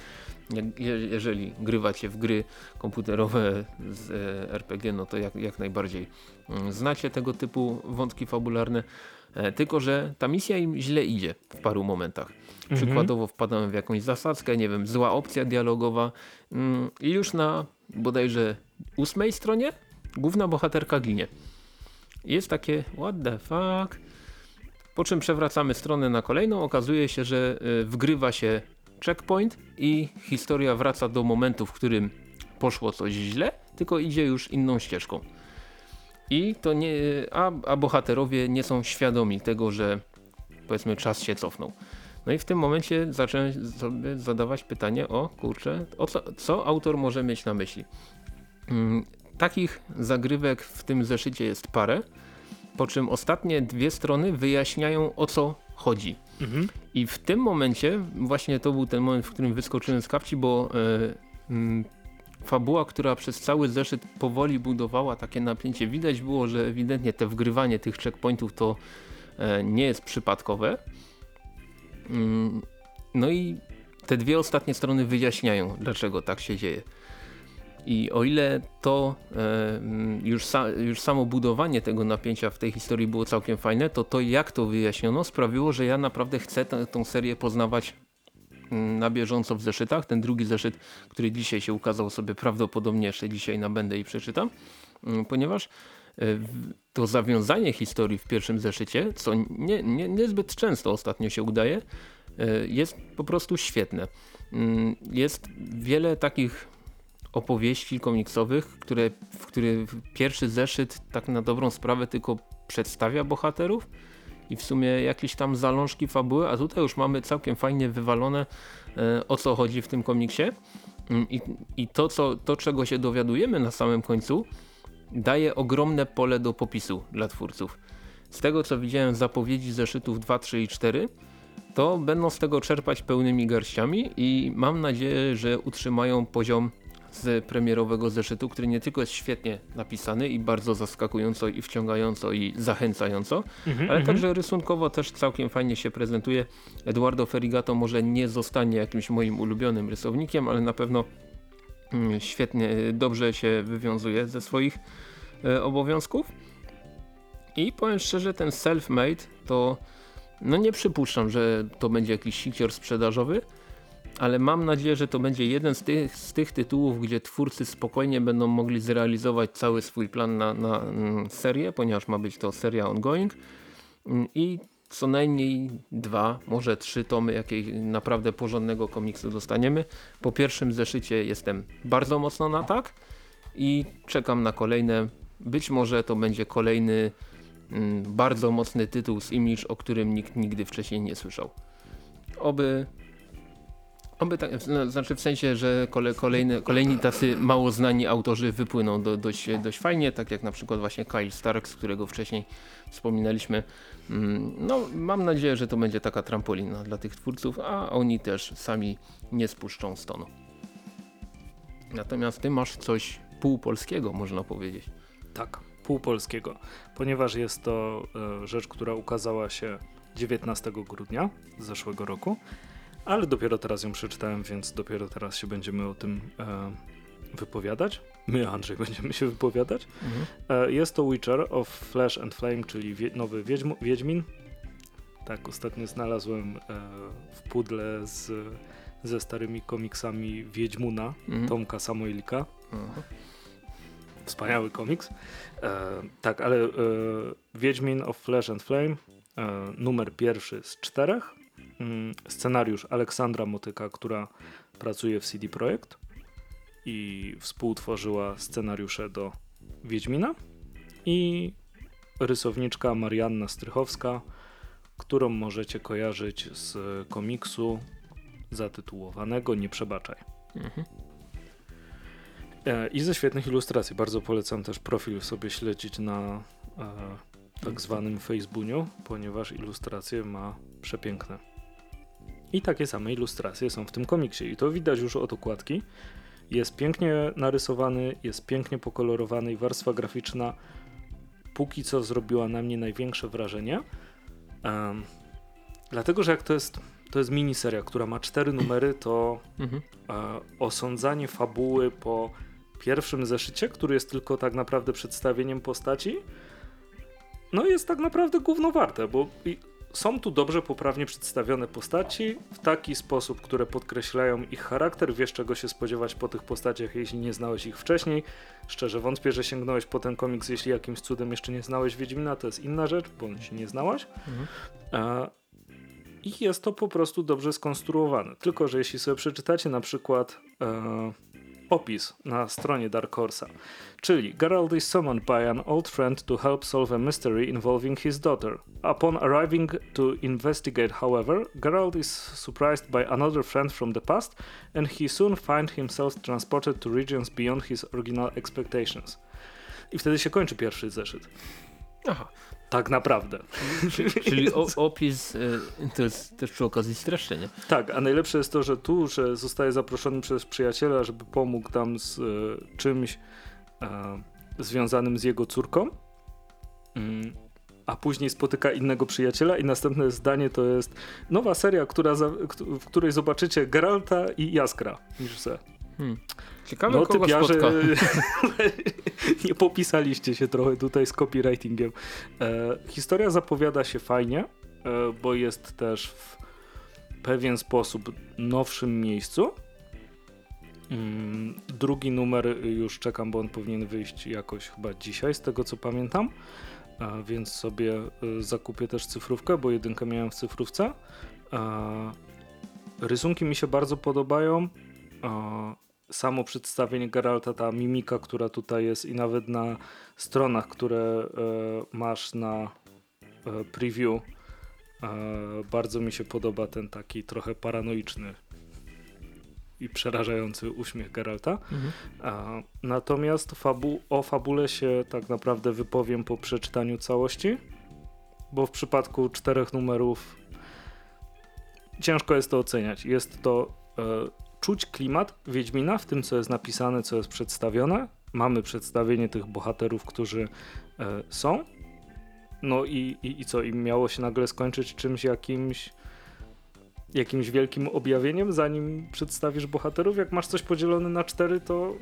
jeżeli grywacie w gry komputerowe z e, RPG, no to jak, jak najbardziej mm, znacie tego typu wątki fabularne. E, tylko, że ta misja im źle idzie w paru momentach. Mhm. Przykładowo wpadamy w jakąś zasadzkę, nie wiem, zła opcja dialogowa mm, i już na bodajże ósmej stronie główna bohaterka ginie. Jest takie what the fuck. Po czym przewracamy stronę na kolejną, okazuje się, że y, wgrywa się checkpoint i historia wraca do momentu, w którym poszło coś źle, tylko idzie już inną ścieżką. I to nie, a, a bohaterowie nie są świadomi tego, że powiedzmy czas się cofnął. No i w tym momencie zacząłem sobie zadawać pytanie o kurczę, o co, co autor może mieć na myśli. Takich zagrywek w tym zeszycie jest parę, po czym ostatnie dwie strony wyjaśniają o co chodzi. Mhm. I w tym momencie, właśnie to był ten moment, w którym wyskoczyłem z kapci, bo e, fabuła, która przez cały zeszyt powoli budowała takie napięcie, widać było, że ewidentnie te wgrywanie tych checkpointów to e, nie jest przypadkowe. Mm, no i te dwie ostatnie strony wyjaśniają, dlaczego tak się dzieje. I o ile to e, mm, już, sa, już samo budowanie tego napięcia w tej historii było całkiem fajne, to to jak to wyjaśniono sprawiło, że ja naprawdę chcę tą serię poznawać mm, na bieżąco w zeszytach. Ten drugi zeszyt, który dzisiaj się ukazał sobie prawdopodobnie jeszcze dzisiaj nabędę i przeczytam, mm, ponieważ e, to zawiązanie historii w pierwszym zeszycie, co nie, nie, niezbyt często ostatnio się udaje, e, jest po prostu świetne. Jest wiele takich opowieści komiksowych, które, w który pierwszy zeszyt tak na dobrą sprawę tylko przedstawia bohaterów i w sumie jakieś tam zalążki fabuły, a tutaj już mamy całkiem fajnie wywalone e, o co chodzi w tym komiksie mm, i, i to, co, to czego się dowiadujemy na samym końcu daje ogromne pole do popisu dla twórców. Z tego co widziałem z zapowiedzi zeszytów 2, 3 i 4 to będą z tego czerpać pełnymi garściami i mam nadzieję, że utrzymają poziom z premierowego zeszytu, który nie tylko jest świetnie napisany i bardzo zaskakująco i wciągająco i zachęcająco, mm -hmm, ale także rysunkowo też całkiem fajnie się prezentuje. Eduardo Ferrigato może nie zostanie jakimś moim ulubionym rysownikiem, ale na pewno mm, świetnie, dobrze się wywiązuje ze swoich e, obowiązków. I powiem szczerze, ten self-made to no nie przypuszczam, że to będzie jakiś sicior sprzedażowy, ale mam nadzieję, że to będzie jeden z tych, z tych tytułów, gdzie twórcy spokojnie będą mogli zrealizować cały swój plan na, na mm, serię, ponieważ ma być to seria ongoing mm, i co najmniej dwa, może trzy tomy jakiej naprawdę porządnego komiksu dostaniemy. Po pierwszym zeszycie jestem bardzo mocno na tak i czekam na kolejne. Być może to będzie kolejny mm, bardzo mocny tytuł z Image, o którym nikt nigdy wcześniej nie słyszał. Oby Oby tak, no, znaczy w sensie, że kole, kolejne, kolejni tacy mało znani autorzy wypłyną do, dość, dość fajnie, tak jak na przykład właśnie Kyle Stark, z którego wcześniej wspominaliśmy. Mm, no, mam nadzieję, że to będzie taka trampolina dla tych twórców, a oni też sami nie spuszczą stonu. Natomiast ty masz coś półpolskiego, można powiedzieć. Tak, półpolskiego, ponieważ jest to e, rzecz, która ukazała się 19 grudnia zeszłego roku ale dopiero teraz ją przeczytałem, więc dopiero teraz się będziemy o tym e, wypowiadać. My, Andrzej, będziemy się wypowiadać. Mhm. E, jest to Witcher of Flesh and Flame, czyli wie, nowy Wiedźm, Wiedźmin. Tak, ostatnio znalazłem e, w pudle z, ze starymi komiksami Wiedźmuna, mhm. Tomka Samoilika. Mhm. Wspaniały komiks. E, tak, ale e, Wiedźmin of Flesh and Flame, e, numer pierwszy z czterech scenariusz Aleksandra Motyka, która pracuje w CD Projekt i współtworzyła scenariusze do Wiedźmina i rysowniczka Marianna Strychowska, którą możecie kojarzyć z komiksu zatytułowanego Nie przebaczaj. Mhm. E, I ze świetnych ilustracji. Bardzo polecam też profil sobie śledzić na e, tak zwanym Facebooku, ponieważ ilustracje ma przepiękne. I takie same ilustracje są w tym komiksie. I to widać już od okładki. Jest pięknie narysowany, jest pięknie pokolorowany i warstwa graficzna póki co zrobiła na mnie największe wrażenie. Um, dlatego, że jak to jest, to jest miniseria, która ma cztery numery, to mhm. e, osądzanie fabuły po pierwszym zeszycie, który jest tylko tak naprawdę przedstawieniem postaci, no jest tak naprawdę gówno warte, bo są tu dobrze, poprawnie przedstawione postaci w taki sposób, które podkreślają ich charakter. Wiesz, czego się spodziewać po tych postaciach, jeśli nie znałeś ich wcześniej. Szczerze wątpię, że sięgnąłeś po ten komiks, jeśli jakimś cudem jeszcze nie znałeś Wiedźmina, to jest inna rzecz, bądź nie znałaś. Mhm. A, I jest to po prostu dobrze skonstruowane. Tylko, że jeśli sobie przeczytacie na przykład. E, opis na stronie Dark Horse'a. Czyli Geralt is summoned by an old friend to help solve a mystery involving his daughter. Upon arriving to investigate, however, Geralt is surprised by another friend from the past and he soon finds himself transported to regions beyond his original expectations. I wtedy się kończy pierwszy zeszyt. Aha. Tak naprawdę. Czyli opis y, to jest też przy okazji streszczenie. Tak, a najlepsze jest to, że tu, że zostaje zaproszony przez przyjaciela, żeby pomógł tam z y, czymś y, związanym z jego córką. Mm. a później spotyka innego przyjaciela i następne zdanie to jest nowa seria, która w której zobaczycie Geralta i Jaskra. Niż se. Hmm. Ciekawe, no, kogo typiarze, nie popisaliście się trochę tutaj z copywritingiem. E, historia zapowiada się fajnie, e, bo jest też w pewien sposób nowszym miejscu. Mm, drugi numer już czekam, bo on powinien wyjść jakoś chyba dzisiaj, z tego co pamiętam. A więc sobie y, zakupię też cyfrówkę, bo jedynkę miałem w cyfrówce. A rysunki mi się bardzo podobają. Samo przedstawienie Geralta, ta mimika, która tutaj jest i nawet na stronach, które e, masz na e, preview, e, bardzo mi się podoba ten taki trochę paranoiczny i przerażający uśmiech Geralta. Mhm. Natomiast fabu o fabule się tak naprawdę wypowiem po przeczytaniu całości, bo w przypadku czterech numerów ciężko jest to oceniać. Jest to czuć klimat Wiedźmina w tym, co jest napisane, co jest przedstawione. Mamy przedstawienie tych bohaterów, którzy e, są. No i, i, i co? I miało się nagle skończyć czymś jakimś jakimś wielkim objawieniem, zanim przedstawisz bohaterów. Jak masz coś podzielone na cztery, to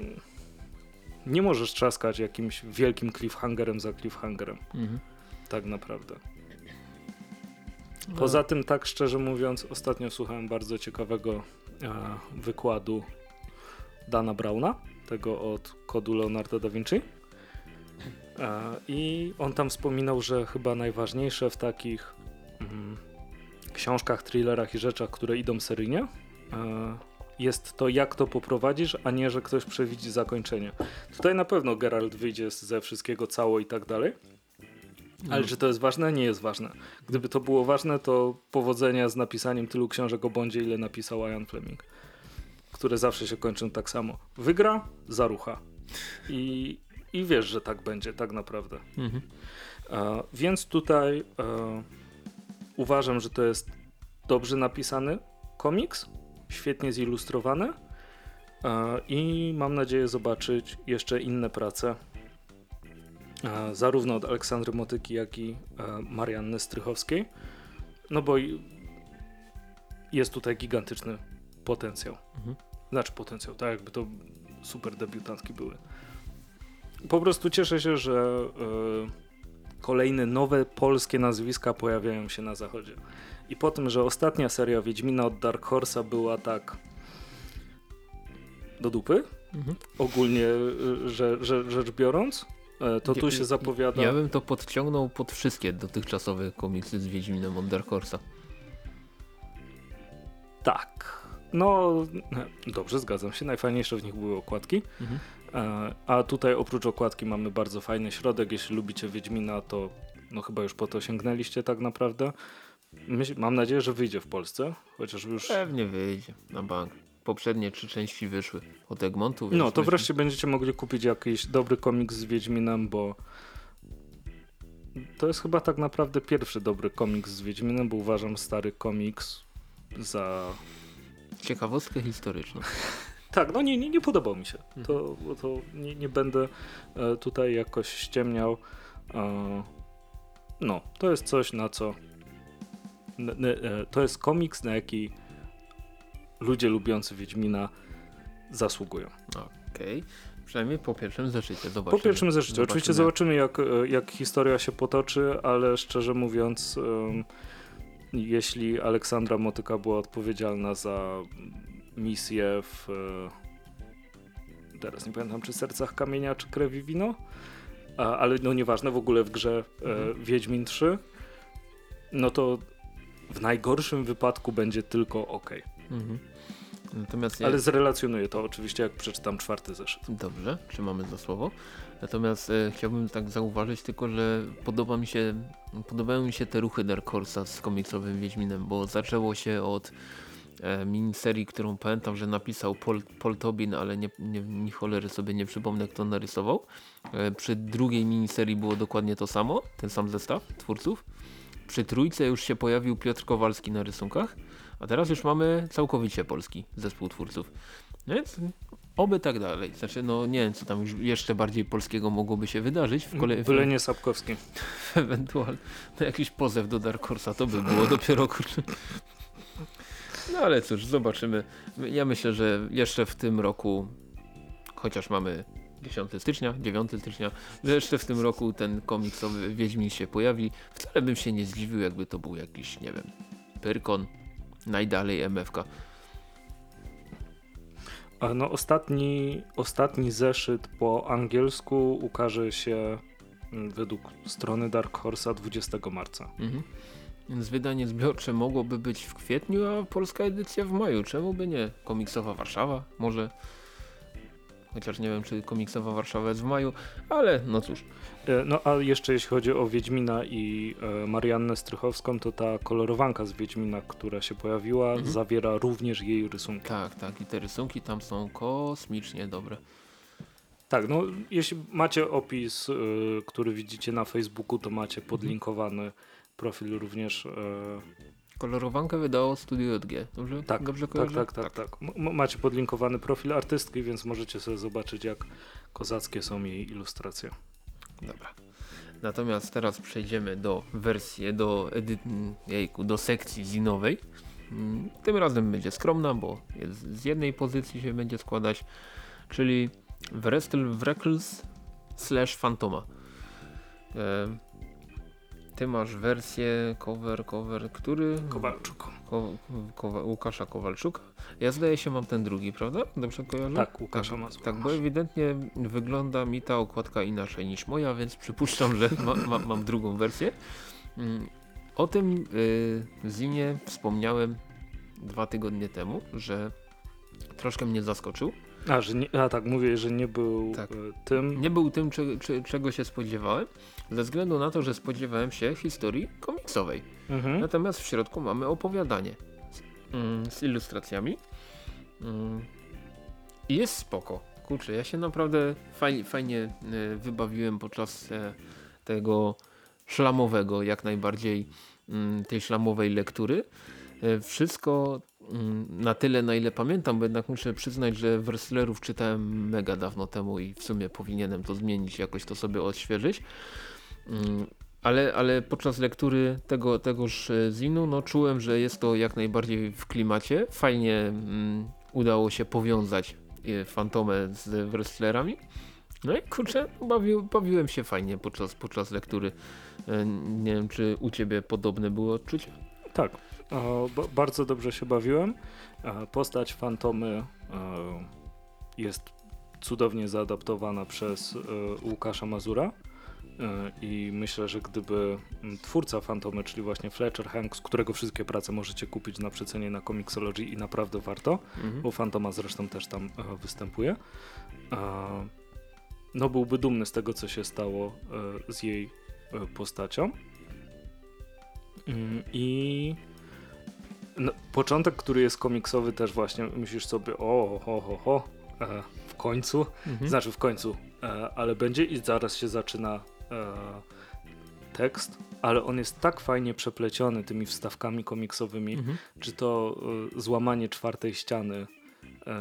nie możesz trzaskać jakimś wielkim cliffhangerem za cliffhangerem. Mhm. Tak naprawdę. Poza tym, tak szczerze mówiąc, ostatnio słuchałem bardzo ciekawego wykładu Dana Brauna, tego od kodu Leonardo da Vinci. E, I on tam wspominał, że chyba najważniejsze w takich mm, książkach, thrillerach i rzeczach, które idą seryjnie, e, jest to, jak to poprowadzisz, a nie, że ktoś przewidzi zakończenie. Tutaj na pewno Geralt wyjdzie ze wszystkiego cało i tak dalej. Ale mm. czy to jest ważne? Nie jest ważne. Gdyby to było ważne, to powodzenia z napisaniem tylu książek o Bondzie, ile napisał Ian Fleming. Które zawsze się kończą tak samo. Wygra, zarucha. I, i wiesz, że tak będzie, tak naprawdę. Mhm. E, więc tutaj e, Uważam, że to jest dobrze napisany komiks, świetnie zilustrowany e, i mam nadzieję zobaczyć jeszcze inne prace zarówno od Aleksandry Motyki, jak i e, Marianny Strychowskiej. No bo jest tutaj gigantyczny potencjał. Mhm. Znaczy potencjał, tak jakby to super debiutantki były. Po prostu cieszę się, że kolejne nowe polskie nazwiska pojawiają się na zachodzie. I po tym, że ostatnia seria Wiedźmina od Dark Horse'a była tak do dupy, mhm. ogólnie że, że, rzecz biorąc, e, to tu się zapowiada... Ja bym to podciągnął pod wszystkie dotychczasowe komiksy z Wiedźminem od Dark Horse'a. Tak. No, dobrze, zgadzam się. Najfajniejsze w nich były okładki. Mhm. E, a tutaj oprócz okładki mamy bardzo fajny środek. Jeśli lubicie Wiedźmina, to no chyba już po to sięgnęliście tak naprawdę. Myśl, mam nadzieję, że wyjdzie w Polsce, chociaż już... Pewnie wyjdzie na bank. Poprzednie trzy części wyszły od Egmontu. no, to wreszcie będziecie mogli kupić jakiś dobry komiks z Wiedźminem, bo to jest chyba tak naprawdę pierwszy dobry komiks z Wiedźminem, bo uważam stary komiks za... Ciekawostkę historyczną. Tak, no nie, nie, nie podobał mi się. To, mhm. to nie, nie będę e, tutaj jakoś ściemniał. E, no, to jest coś na co. E, to jest komiks, na jaki ludzie lubiący Wiedźmina zasługują. Okej. Okay. Przynajmniej po pierwszym zeszycie. Zobaczymy. Po pierwszym zeszycie. Zobaczymy. Oczywiście zobaczymy, jak, jak historia się potoczy, ale szczerze mówiąc, um, jeśli Aleksandra Motyka była odpowiedzialna za misję w e, teraz nie pamiętam czy Sercach Kamienia czy Krewi Wino, A, ale no nieważne w ogóle w grze e, mhm. Wiedźmin 3 no to w najgorszym wypadku będzie tylko ok. Mhm. Ja... Ale zrelacjonuję to oczywiście, jak przeczytam czwarty zeszyt. Dobrze, trzymamy za słowo. Natomiast e, chciałbym tak zauważyć tylko, że podoba mi się, podobają mi się te ruchy Dark Horse'a z komiksowym Wiedźminem, bo zaczęło się od e, miniserii, którą pamiętam, że napisał Paul, Paul Tobin, ale nie, nie, nie cholery sobie nie przypomnę kto narysował. E, przy drugiej miniserii było dokładnie to samo, ten sam zestaw twórców. Przy trójce już się pojawił Piotr Kowalski na rysunkach, a teraz już mamy całkowicie polski zespół twórców. Więc Oby tak dalej. Znaczy, no nie wiem, co tam jeszcze bardziej polskiego mogłoby się wydarzyć. W kolei Byle nie Sapkowski. Ewentualnie no, jakiś pozew do Dark Horse'a to by było dopiero kurczę. No ale cóż, zobaczymy. Ja myślę, że jeszcze w tym roku, chociaż mamy 10 stycznia, 9 stycznia, że jeszcze w tym roku ten komiksowy Wiedźmin się pojawi. Wcale bym się nie zdziwił, jakby to był jakiś, nie wiem, Pyrkon, najdalej MFK. A no ostatni, ostatni zeszyt po angielsku ukaże się mm, według strony Dark Horse'a 20 marca. Mhm. Więc wydanie zbiorcze mogłoby być w kwietniu, a polska edycja w maju. Czemu by nie? Komiksowa Warszawa może chociaż nie wiem czy komiksowa Warszawa jest w maju, ale no cóż. E, no a jeszcze jeśli chodzi o Wiedźmina i e, Mariannę Strychowską, to ta kolorowanka z Wiedźmina, która się pojawiła, mhm. zawiera również jej rysunki. Tak, tak i te rysunki tam są kosmicznie dobre. Tak, no jeśli macie opis, y, który widzicie na Facebooku, to macie podlinkowany profil również Kolorowankę wydało Studio JG, dobrze? Tak, dobrze tak, tak, tak, tak, tak. macie podlinkowany profil artystki, więc możecie sobie zobaczyć jak kozackie są jej ilustracje. Dobra. Natomiast teraz przejdziemy do wersji, do jejku, do sekcji zinowej. Mm, tym razem będzie skromna, bo z jednej pozycji się będzie składać, czyli Wrestle Wreckles slash Fantoma. Ty masz wersję cover, cover, który? Kowalczuk. Ko, ko, Łukasza Kowalczuka. Ja zdaje się mam ten drugi, prawda? Dobrze kojarzę? Tak, Łukasza tak, ma. Tak, bo ewidentnie wygląda mi ta okładka inaczej niż moja, więc przypuszczam, że ma, ma, mam drugą wersję. Mm, o tym yy, zinie wspomniałem dwa tygodnie temu, że troszkę mnie zaskoczył. A, że nie, a tak, mówię, że nie był tak. E, tym. Nie był tym, czy, czy, czego się spodziewałem, ze względu na to, że spodziewałem się historii komiksowej. Mhm. Natomiast w środku mamy opowiadanie mm, z ilustracjami. Mm, I jest spoko. Kurczę, ja się naprawdę fajnie, fajnie wybawiłem podczas e, tego szlamowego, jak najbardziej mm, tej szlamowej lektury. E, wszystko mm, na tyle, na ile pamiętam, bo jednak muszę przyznać, że Wrestlerów czytałem mega dawno temu i w sumie powinienem to zmienić, jakoś to sobie odświeżyć. Mm, ale, ale podczas lektury tego, tegoż e, zinu no, czułem, że jest to jak najbardziej w klimacie. Fajnie mm, udało się powiązać e, Fantomę z wrestlerami. No i kurczę, bawił, bawiłem się fajnie podczas, podczas lektury. Nie wiem, czy u Ciebie podobne było odczucie? Tak, bardzo dobrze się bawiłem. Postać Fantomy jest cudownie zaadaptowana przez e, Łukasza Mazura. E, I myślę, że gdyby twórca Fantomy, czyli właśnie Fletcher Hanks, którego wszystkie prace możecie kupić na przecenie na Comixology i naprawdę warto, mhm. bo Fantoma zresztą też tam e, występuje, no byłby dumny z tego, co się stało z jej postacią. Mm, I no, początek, który jest komiksowy też właśnie myślisz sobie o, ho, ho, ho, e, w końcu, mhm. znaczy w końcu, e, ale będzie i zaraz się zaczyna e, tekst, ale on jest tak fajnie przepleciony tymi wstawkami komiksowymi, mhm. czy to e, złamanie czwartej ściany e,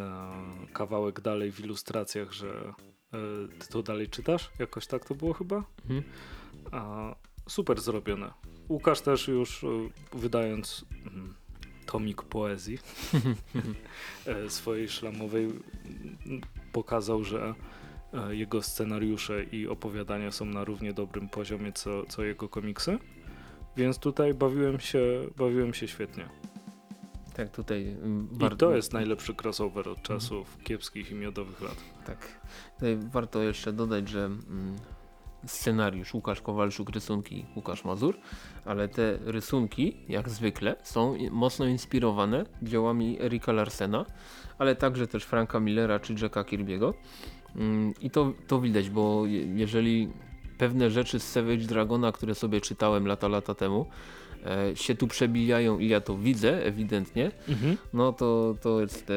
kawałek dalej w ilustracjach, że e, ty to dalej czytasz? Jakoś tak to było chyba? Mhm. super zrobione. Łukasz też już wydając mm, tomik poezji e, swojej szlamowej pokazał, że e, jego scenariusze i opowiadania są na równie dobrym poziomie co, co jego komiksy. Więc tutaj bawiłem się, bawiłem się świetnie. Tak, tutaj. Bardzo... I to jest najlepszy crossover od czasów mhm. kiepskich i miodowych lat. Tak. Tutaj warto jeszcze dodać, że mm, scenariusz Łukasz Kowalczuk, rysunki Łukasz Mazur, ale te rysunki, jak zwykle, są mocno inspirowane dziełami Erika Larsena, ale także też Franka Millera czy Jacka Kirby'ego. Mm, I to, to widać, bo jeżeli pewne rzeczy z Savage Dragona, które sobie czytałem lata, lata temu, e, się tu przebijają i ja to widzę ewidentnie, mhm. no to, to jest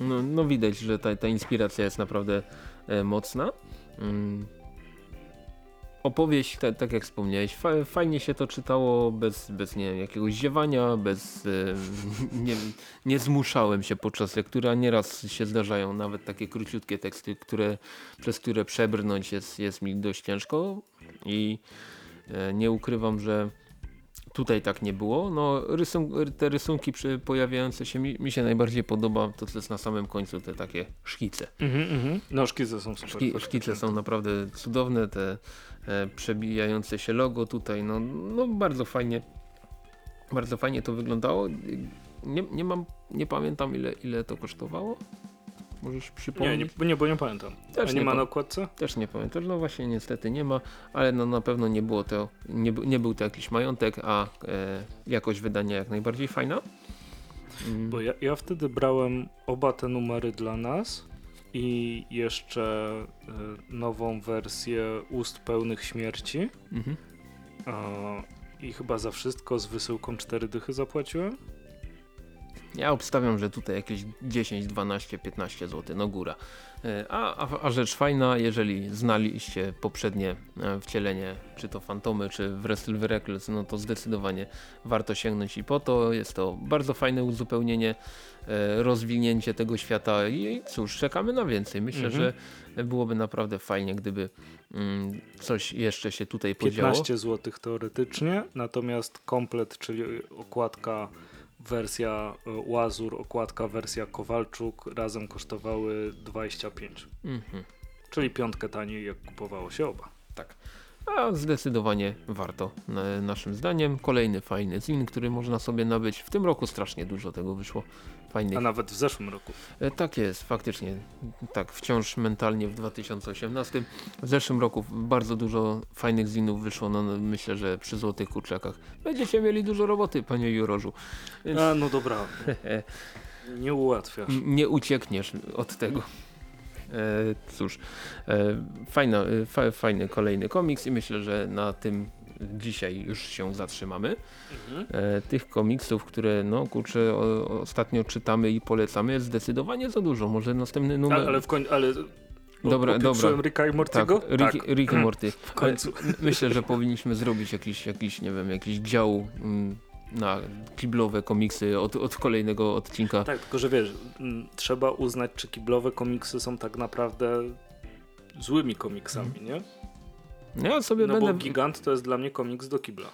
no, no widać, że ta, ta inspiracja jest naprawdę e, mocna. Opowieść, te, tak jak wspomniałeś, fa fajnie się to czytało, bez, bez nie wiem, jakiegoś ziewania, bez, e, nie, nie zmuszałem się podczas lektury, a nieraz się zdarzają nawet takie króciutkie teksty, które, przez które przebrnąć jest, jest mi dość ciężko i e, nie ukrywam, że Tutaj tak nie było. No, rysun te rysunki przy, pojawiające się mi, mi, się najbardziej podoba to, co jest na samym końcu, te takie szkice. Mm -hmm. No szkice są super. Szki szkice są naprawdę cudowne, te e, przebijające się logo tutaj, no, no bardzo fajnie bardzo fajnie to wyglądało. Nie, nie mam, nie pamiętam ile, ile to kosztowało. Możesz przypomnieć? Nie, nie, bo nie pamiętam. Też A nie, nie ma na okładce? Też nie pamiętam. No właśnie niestety nie ma, ale no na pewno nie było to, nie, nie był to jakiś majątek, a e, jakość wydania jak najbardziej fajna. Mm. Bo ja, ja wtedy brałem oba te numery dla nas i jeszcze e, nową wersję Ust Pełnych Śmierci. Mhm. I chyba za wszystko z wysyłką 4 dychy zapłaciłem. Ja obstawiam, że tutaj jakieś 10, 12, 15 zł, no góra. E, a, a, a, rzecz fajna, jeżeli znaliście poprzednie e, wcielenie, czy to Fantomy, czy Wrestle Reckless, no to zdecydowanie warto sięgnąć i po to. Jest to bardzo fajne uzupełnienie, e, rozwinięcie tego świata i cóż, czekamy na więcej. Myślę, mhm. że byłoby naprawdę fajnie, gdyby mm, coś jeszcze się tutaj podziało. 15 zł teoretycznie, natomiast komplet, czyli okładka wersja e, Łazur, okładka wersja Kowalczuk razem kosztowały 25. Mhm. Czyli piątkę taniej jak kupowało się oba. Tak. A zdecydowanie warto naszym zdaniem. Kolejny fajny zin, który można sobie nabyć. W tym roku strasznie dużo tego wyszło fajnych. A nawet w zeszłym roku. E, tak jest, faktycznie. Tak, wciąż mentalnie w 2018. W zeszłym roku bardzo dużo fajnych zinów wyszło, no, no myślę, że przy Złotych Kurczakach. Będziecie mieli dużo roboty, panie Jurożu. Więc... A, no dobra. nie ułatwiasz. Nie uciekniesz od tego. E, cóż, e, fajna, e, fa, fajny kolejny komiks i myślę, że na tym dzisiaj już się zatrzymamy. Mhm. E, tych komiksów, które no kurczę ostatnio czytamy i polecamy jest zdecydowanie za dużo. Może następny numer... Ale, ale w końcu... Ale... Dobra, dobra. Ricka i Mortiego? Tak, Rick, tak. Rick i Morty. W końcu. Myślę, że powinniśmy zrobić jakiś, jakiś nie wiem, jakiś dział mm, na kiblowe komiksy od, od kolejnego odcinka. Tak, tylko że wiesz, m, trzeba uznać, czy kiblowe komiksy są tak naprawdę złymi komiksami, hmm. nie? Ja sobie no będę... bo Gigant to jest dla mnie komiks do kibla.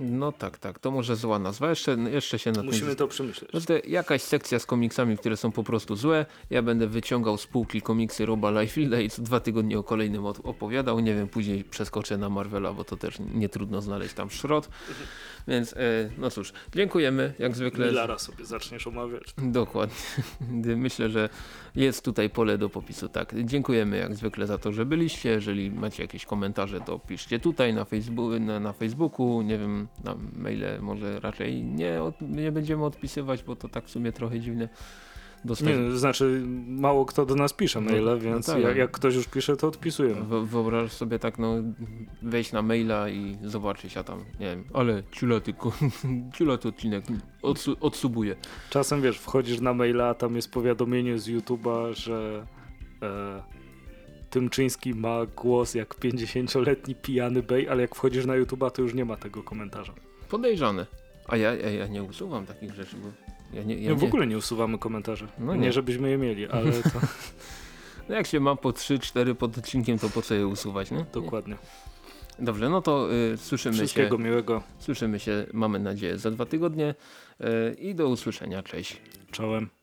No tak, tak, to może zła nazwa, jeszcze, jeszcze się nad Musimy tym... to przemyśleć. No jakaś sekcja z komiksami, które są po prostu złe, ja będę wyciągał z półki komiksy Roba Liefilda i co dwa tygodnie o kolejnym opowiadał, nie wiem, później przeskoczę na Marvela, bo to też nie trudno znaleźć tam szrot, więc e, no cóż, dziękujemy, jak zwykle. Milara sobie zaczniesz omawiać. Dokładnie, myślę, że jest tutaj pole do popisu, tak, dziękujemy jak zwykle za to, że byliście, jeżeli macie jakieś komentarze, to piszcie tutaj na, Facebooku, na, na Facebooku, nie wiem, na maile może raczej nie, od, nie będziemy odpisywać, bo to tak w sumie trochę dziwne. Dostać... Nie, znaczy mało kto do nas pisze maile, no, więc no tak. jak, jak, ktoś już pisze, to odpisujemy. wyobraź sobie tak, no wejść na maila i zobaczyć, a tam, nie wiem, ale ciula tylko, ciula to odcinek odsu odsubuje. Czasem wiesz, wchodzisz na maila, a tam jest powiadomienie z YouTube'a, że e, Tymczyński ma głos jak 50-letni pijany bej, ale jak wchodzisz na YouTube'a, to już nie ma tego komentarza. Podejrzane. A ja, ja, ja nie usuwam takich rzeczy, bo ja nie, ja no w ogóle nie usuwamy komentarzy. No nie. nie żebyśmy je mieli, ale to... no jak się ma po 3-4 pod odcinkiem, to po co je usuwać, nie? Dokładnie. Dobrze, no to y, słyszymy Wszystkiego się. Wszystkiego miłego. Słyszymy się, mamy nadzieję, za dwa tygodnie y, i do usłyszenia. Cześć. Czołem.